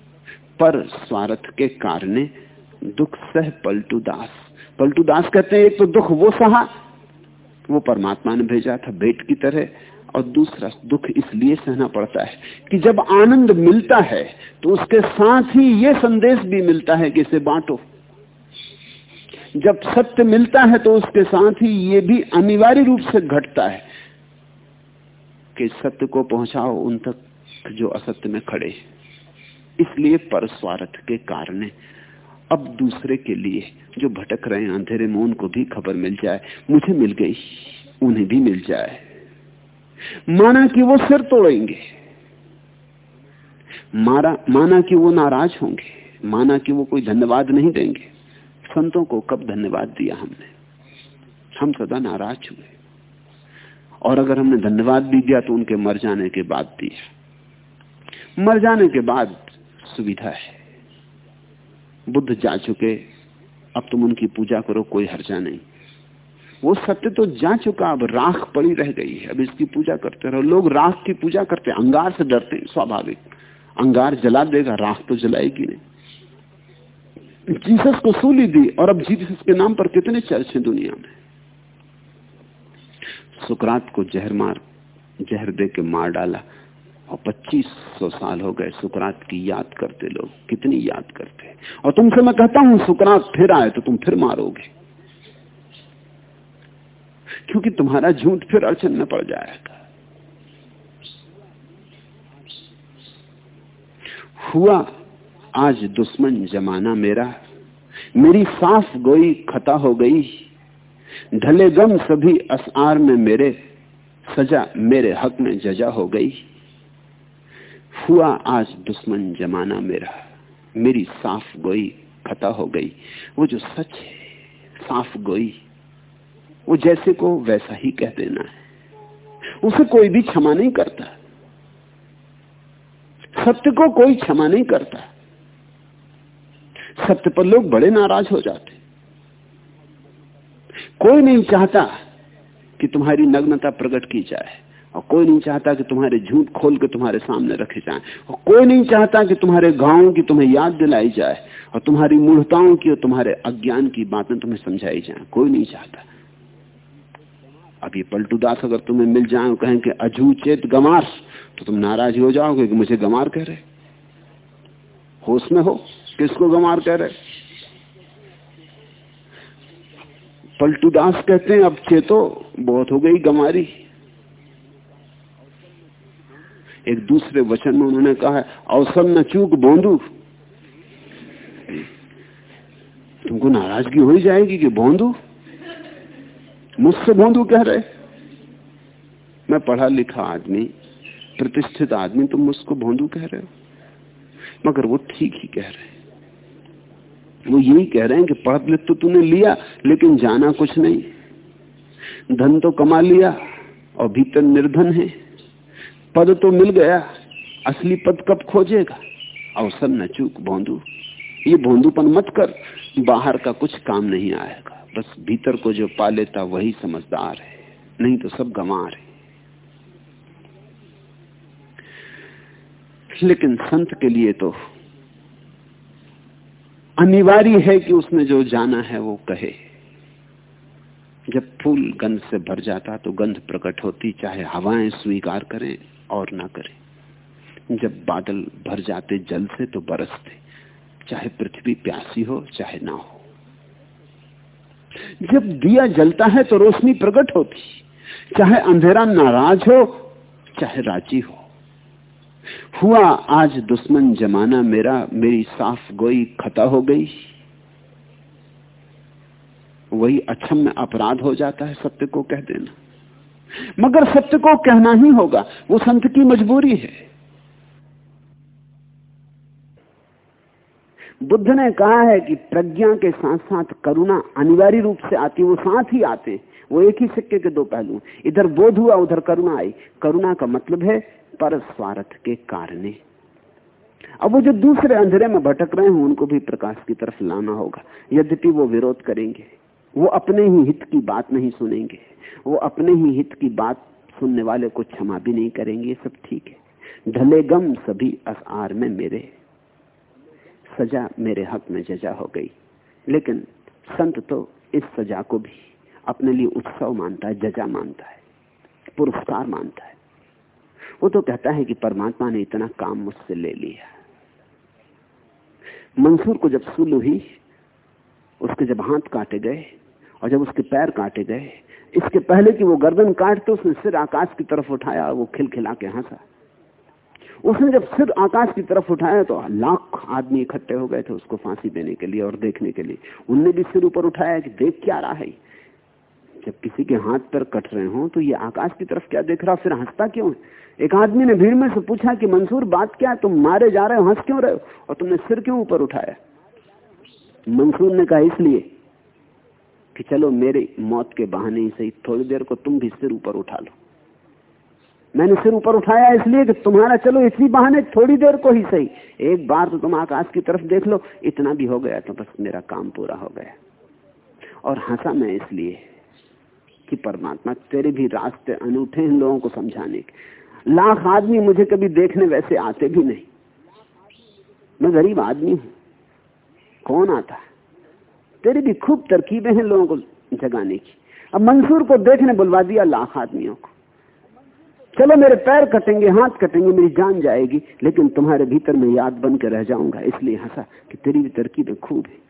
पर स्वार्थ के कारण दुख सह पलटू दास पलटू दास कहते हैं, एक तो दुख वो सहा, वो परमात्मा ने भेजा था बेट की तरह, और दूसरा दुख इसलिए सहना पड़ता है कि जब आनंद मिलता है तो उसके साथ ही ये संदेश भी मिलता है कि इसे बांटो। जब सत्य मिलता है तो उसके साथ ही ये भी अनिवार्य रूप से घटता है कि सत्य को पहुंचाओ, उन तक जो असत्य में खड़े इसलिए पर स्वार्थ के कारण अब दूसरे के लिए जो भटक रहे हैं, अंधेरे में, उनको भी खबर मिल जाए। मुझे मिल गई, उन्हें भी मिल जाए। माना कि वो सिर तोड़ेंगे। मारा, माना कि वो नाराज़ होंगे। माना कि वो कोई धन्यवाद नहीं देंगे। संतों को कब धन्यवाद दिया हमने? हम सदा नाराज़ हुए। और अगर हमने धन्यवाद भी दिया तो उनके मर जाने के बाद दिया। मर जाने के बाद सुविधा है। बुद्ध जा चुके, अब तुम उनकी पूजा करो, कोई हर्जा नहीं। वो सत्य तो जा चुका, अब राख पड़ी रह गई है। अब इसकी पूजा करते रहो। लोग राख की पूजा करते अंगार से डरते स्वाभाविक। अंगार जला देगा, राख तो जलाएगी नहीं। जीसस को सूली दी, और अब जीसस के नाम पर कितने चर्च हैं दुनिया में? सुकरात को जहर मार, जहर दे के मार डाला। और पच्चीस सौ साल हो गए सुकरात की याद करते लोग। कितनी याद करते और तुमसे मैं कहता हूँ, सुकरात फिर आए तो तुम फिर मारोगे। क्योंकि तुम्हारा झूठ फिर अड़चन में पड़ जाएगा। हुआ आज दुश्मन जमाना मेरा। मेरी साफ़ गोई खता हो गई। ढले गम सभी असार में मेरे। सजा मेरे हक में जजा हो गई। हुआ, आज दुश्मन जमाना मेरा। मेरी साफ़ गोई खता हो गई। वो जो सच है, साफ़ गोई, वो जैसे को वैसा ही कह देना है। उसे कोई भी क्षमा नहीं करता। सत्य को कोई क्षमा नहीं करता। सत्य पर लोग बड़े नाराज़ हो जाते। कोई नहीं चाहता कि तुम्हारी नग्नता प्रकट की जाए। और कोई नहीं चाहता कि तुम्हारे झूठ खोल के तुम्हारे सामने रखे जाएँ। और कोई नहीं चाहता कि तुम्हारे गाँवों की तुम्हें याद दिलाई जाए और तुम्हारी मूर्ताओं की और तुम्हारे अज्ञान की बातें तुम्हें समझाई जाए। कोई नहीं चाहता। अब ये पलटू दास अगर तुम्हें मिल जाए कहें कि अजू चेत गमार तो तुम नाराज़ हो जाओगे कि मुझे गमार कह रहे। होश में हो, किसको गमार कह रहे? पलटू दास कहते हैं, अब चेतो, बहुत हो गई गमारी एक दूसरे वचन में उन्होंने कहा है अवसर न चूक बोंदू। तुमको नाराज़गी हो ही जाएगी कि बोंदू? मुझसे बोंदू कह रहे? मैं पढ़ा लिखा आदमी, प्रतिष्ठित आदमी, तुम मुझको भोंदू कह रहे हो? मगर वो ठीक ही कह रहे वो यही कह रहे हैं कि पढ़ लिख तो तूने लिया, लेकिन जाना कुछ नहीं। धन तो कमा लिया, और भीतर निर्धन है। पद तो मिल गया। असली पद कब खोजेगा? अवसर न चूक भोंदू। ये भोंदूपन मत कर, बाहर का कुछ काम नहीं आएगा। बस भीतर को जो पा लेता वही समझदार है। नहीं तो सब गंवार है। लेकिन संत के लिए तो अनिवार्य है कि उसने जो जाना है वो कहे। जब फूल गंध से भर जाता तो गंध प्रकट होती, चाहे हवाएँ स्वीकार करें। और ना करें। जब बादल भर जाते जल से तो बरसते, चाहे पृथ्वी प्यासी हो, चाहे ना हो। जब दिया जलता है तो रोशनी प्रकट होती, चाहे अंधेरा नाराज़ हो, चाहे राज़ी हो। हुआ आज दुश्मन जमाना मेरा, मेरी साफ़ गोई खता हो गई। वही अक्षम में अपराध हो जाता है सत्य को कह देना। मगर सत्य को कहना ही होगा। वो संत की मजबूरी है। बुद्ध ने कहा है कि प्रज्ञा के साथ साथ करुणा अनिवार्य रूप से आती वो साथ ही आते वो एक ही सिक्के के दो पहलू इधर बोध हुआ, उधर करुणा आई। करुणा का मतलब है पर स्वार्थ के कारण। अब वो जो दूसरे अंधेरे में भटक रहे हैं, उनको भी प्रकाश की तरफ़ लाना होगा। यद्यपि वो विरोध करेंगे। वो अपने ही हित की बात नहीं सुनेंगे। वो अपने ही हित की बात सुनने वाले को क्षमा भी नहीं करेंगे। ये सब ठीक है। ढले गम सभी असार में मेरे। सजा मेरे हक में जजा हो गई। लेकिन संत तो इस सजा को भी अपने लिए उत्सव मानता है, जजा मानता है, पुरस्कार मानता है। वो तो कहता है कि परमात्मा ने इतना काम मुझसे ले लिया। मंसूर को जब सुल हुई, उसके जब हाथ काटे गए और जब उसके पैर काटे गए, इसके पहले कि वो गर्दन काटते उसने सिर आकाश की तरफ़ उठाया और वो खिलखिला के हंसा। उसने जब सिर आकाश की तरफ़ उठाया तो लाख आदमी इकट्ठे हो गए थे उसको फांसी देने के लिए और देखने के लिए। उनने भी सिर ऊपर उठाया कि देख क्या रहा है। जब किसी के हाथ पर कट रहे हो तो ये आकाश की तरफ़ क्या देख रहा फिर हंसता क्यों एक आदमी ने भीड़ में से पूछा कि मंसूर, बात क्या तुम मारे जा रहे हो, हंस क्यों रहे हो? और तुमने सिर क्यों ऊपर उठाया? मंसूर ने कहा, इसलिए कि चलो मेरे मौत के बहाने ही सही, थोड़ी देर को तुम भी सिर ऊपर उठा लो। मैंने सिर ऊपर उठाया इसलिए कि तुम्हारा चलो इसी बहाने थोड़ी देर को ही सही। एक बार तो तुम आकाश की तरफ़ देख लो, इतना भी हो गया तो बस मेरा काम पूरा हो गया। और हंसा मैं इसलिए कि परमात्मा तेरे भी रास्ते अनूठे इन लोगों को समझाने के। लाख आदमी मुझे कभी देखने वैसे आते भी नहीं। मैं गरीब आदमी हूँ। कौन आता है? तेरी भी खूब तरकीबें हैं लोगों को जगाने की। अब मंसूर को देखने बुलवा दिया लाख आदमियों को। चलो मेरे पैर कटेंगे, हाथ कटेंगे, मेरी जान जाएगी, लेकिन तुम्हारे भीतर में याद बन के रह जाऊँगा, इसलिए हंसा कि तेरी भी तरकीबें खूब है।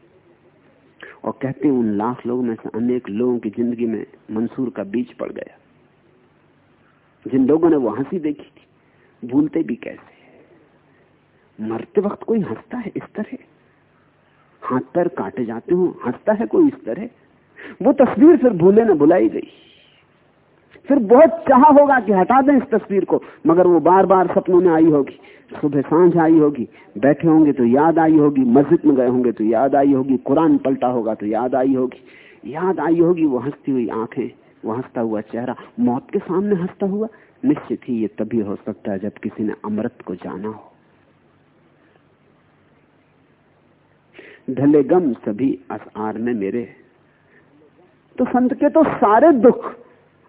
और कहते हैं उन लाख लोगों में से अनेक लोगों की ज़िंदगी में मंसूर का बीज पड़ गया। जिन लोगों ने वो हँसी देखी थी, भूलते भी कैसे मरते वक्त कोई हंसता है इस तरह? हाथ पैर काटे जाते हो, हंसता है कोई इस तरह? वो तस्वीर फिर भूले ना बुलाई गई। फिर बहुत चाह होगा कि हटा दें इस तस्वीर को, मगर वो बार बार सपनों में आई होगी। सुबह साँझ आई होगी, बैठे होंगे तो याद आई होगी, मस्जिद में गए होंगे तो याद आई होगी, कुरान पलटा होगा तो याद आई होगी। याद आई होगी, वो हंसती हुई आँखें, वो हंसता हुआ चेहरा, मौत के सामने हंसता हुआ। निश्चित ही ये तभी हो सकता है जब किसी ने अमृत को जाना हो। ढले गम सभी असार में मेरे तो संत के तो सारे दुख,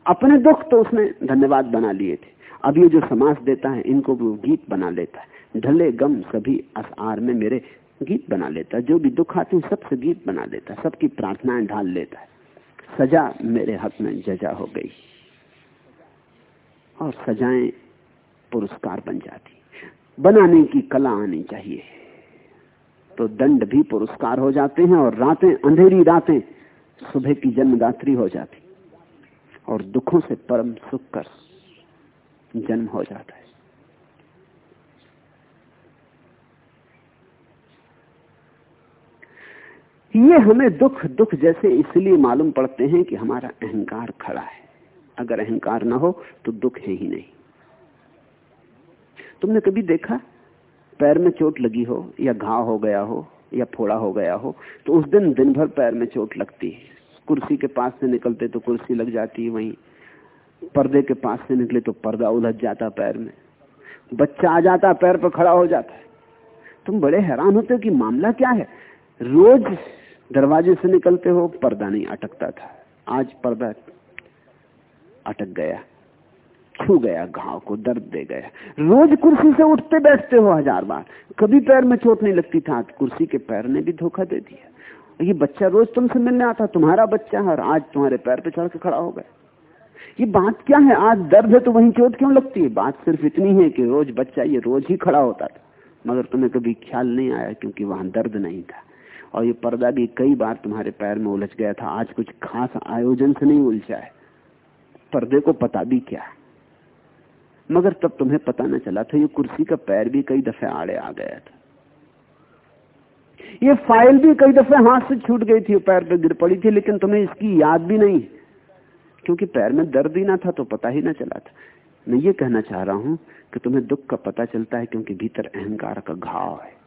अपने दुख तो उसने धन्यवाद बना लिए थे। अब ये जो समाज देता है, इनको भी गीत बना लेता है। ढले गम सभी असार में मेरे गीत बना लेता है। जो भी दुख आते हैं, सबसे गीत बना लेता है। सबकी प्रार्थनाएँ ढाल लेता है। सजा मेरे हक में जजा हो गई। और सजाएँ पुरस्कार बन जाती। बनाने की कला आनी चाहिए। तो दंड भी पुरस्कार हो जाते हैं और रातें, अंधेरी रातें, सुबह की जन्मदात्री हो जाती। और दुखों से परम सुख कर जन्म हो जाता है। ये हमें दुख दुख जैसे इसलिए मालूम पड़ते हैं कि हमारा अहंकार खड़ा है। अगर अहंकार ना हो तो दुख है ही नहीं। तुमने कभी देखा पैर में चोट लगी हो, या घाव हो गया हो, या फोड़ा हो गया हो तो उस दिन दिन भर पैर में चोट लगती है। कुर्सी के पास से निकलते तो कुर्सी लग जाती है वहीं। पर्दे के पास से निकले तो पर्दा उलझ जाता पैर में। बच्चा आ जाता, पैर पर खड़ा हो जाता है। तुम बड़े हैरान होते हो कि मामला क्या है? रोज दरवाजे से निकलते हो, पर्दा नहीं अटकता था। आज पर्दा अटक गया। छू गया, घाव को दर्द दे गया। रोज कुर्सी से उठते बैठते हो हज़ार बार। कभी पैर में चोट नहीं लगती था, कुर्सी के पैर ने भी धोखा दे दिया। ये बच्चा रोज तुमसे मिलने आता, तुम्हारा बच्चा है और आज तुम्हारे पैर पे चढ़ के खड़ा हो गया। ये बात क्या है? आज दर्द है तो वहीं चोट क्यों लगती है? बात सिर्फ़ इतनी है कि रोज बच्चा ये रोज ही खड़ा होता था। मगर तुम्हें कभी ख्याल नहीं आया क्योंकि वहाँ दर्द नहीं था। और ये पर्दा भी कई बार तुम्हारे पैर में उलझ गया था। आज कुछ खास आयोजन से नहीं उलझा है। पर्दे को पता भी क्या मगर तब तुम्हें पता न चला था, ये कुर्सी का पैर भी कई दफे आड़े आ गया था। ये फ़ाइल भी कई दफे हाथ से छूट गई थी, पैर पर गिर पड़ी थी, लेकिन तुम्हें इसकी याद भी नहीं। क्योंकि पैर में दर्द ही ना था तो पता ही ना चला था। मैं ये कहना चाह रहा हूँ कि तुम्हें दुख का पता चलता है, क्योंकि भीतर अहंकार का घाव है।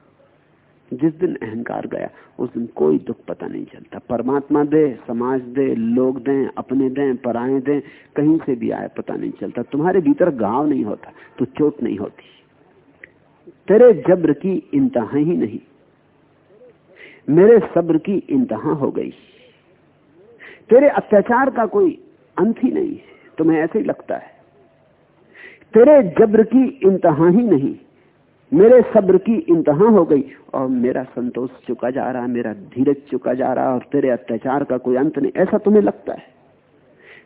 जिस दिन अहंकार गया, उस दिन कोई दुख पता नहीं चलता। परमात्मा दे, समाज दे, लोग दें, अपने दें, पराए दें, कहीं से भी आए, पता नहीं चलता। तुम्हारे भीतर घाव नहीं होता तो चोट नहीं होती। तेरे जब्र की इंतहा ही नहीं। मेरे सब्र की इंतहा हो गई। तेरे अत्याचार का कोई अंत ही नहीं। है तुम्हें ऐसे ही लगता है। तेरे जब्र की इंतहा ही नहीं। मेरे सब्र की इंतहा हो गई और मेरा संतोष चुका जा रहा, मेरा धीरज चुका जा रहा और तेरे अत्याचार का कोई अंत नहीं। ऐसा तुम्हें लगता है?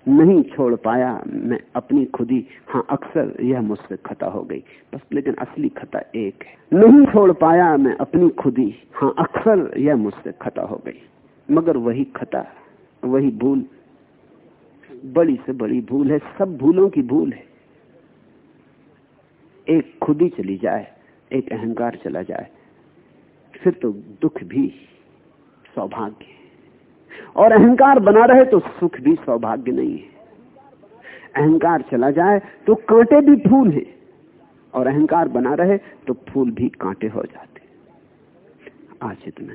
नहीं छोड़ पाया मैं अपनी खुदी। हाँ अक्सर यह मुझसे खता हो गई, बस लेकिन असली खता एक है। नहीं छोड़ पाया मैं अपनी खुदी। हाँ अक्सर यह मुझसे खता हो गई, मगर वही खता, वही भूल, बड़ी से बड़ी भूल है, सब भूलों की भूल है। एक खुदी चली जाए एक अहंकार चला जाए, फिर तो दुख भी सौभाग्य और अहंकार बना रहे तो सुख भी सौभाग्य नहीं है। अहंकार चला जाए तो कांटे भी फूल है, और अहंकार बना रहे तो फूल भी कांटे हो जाते आज इतना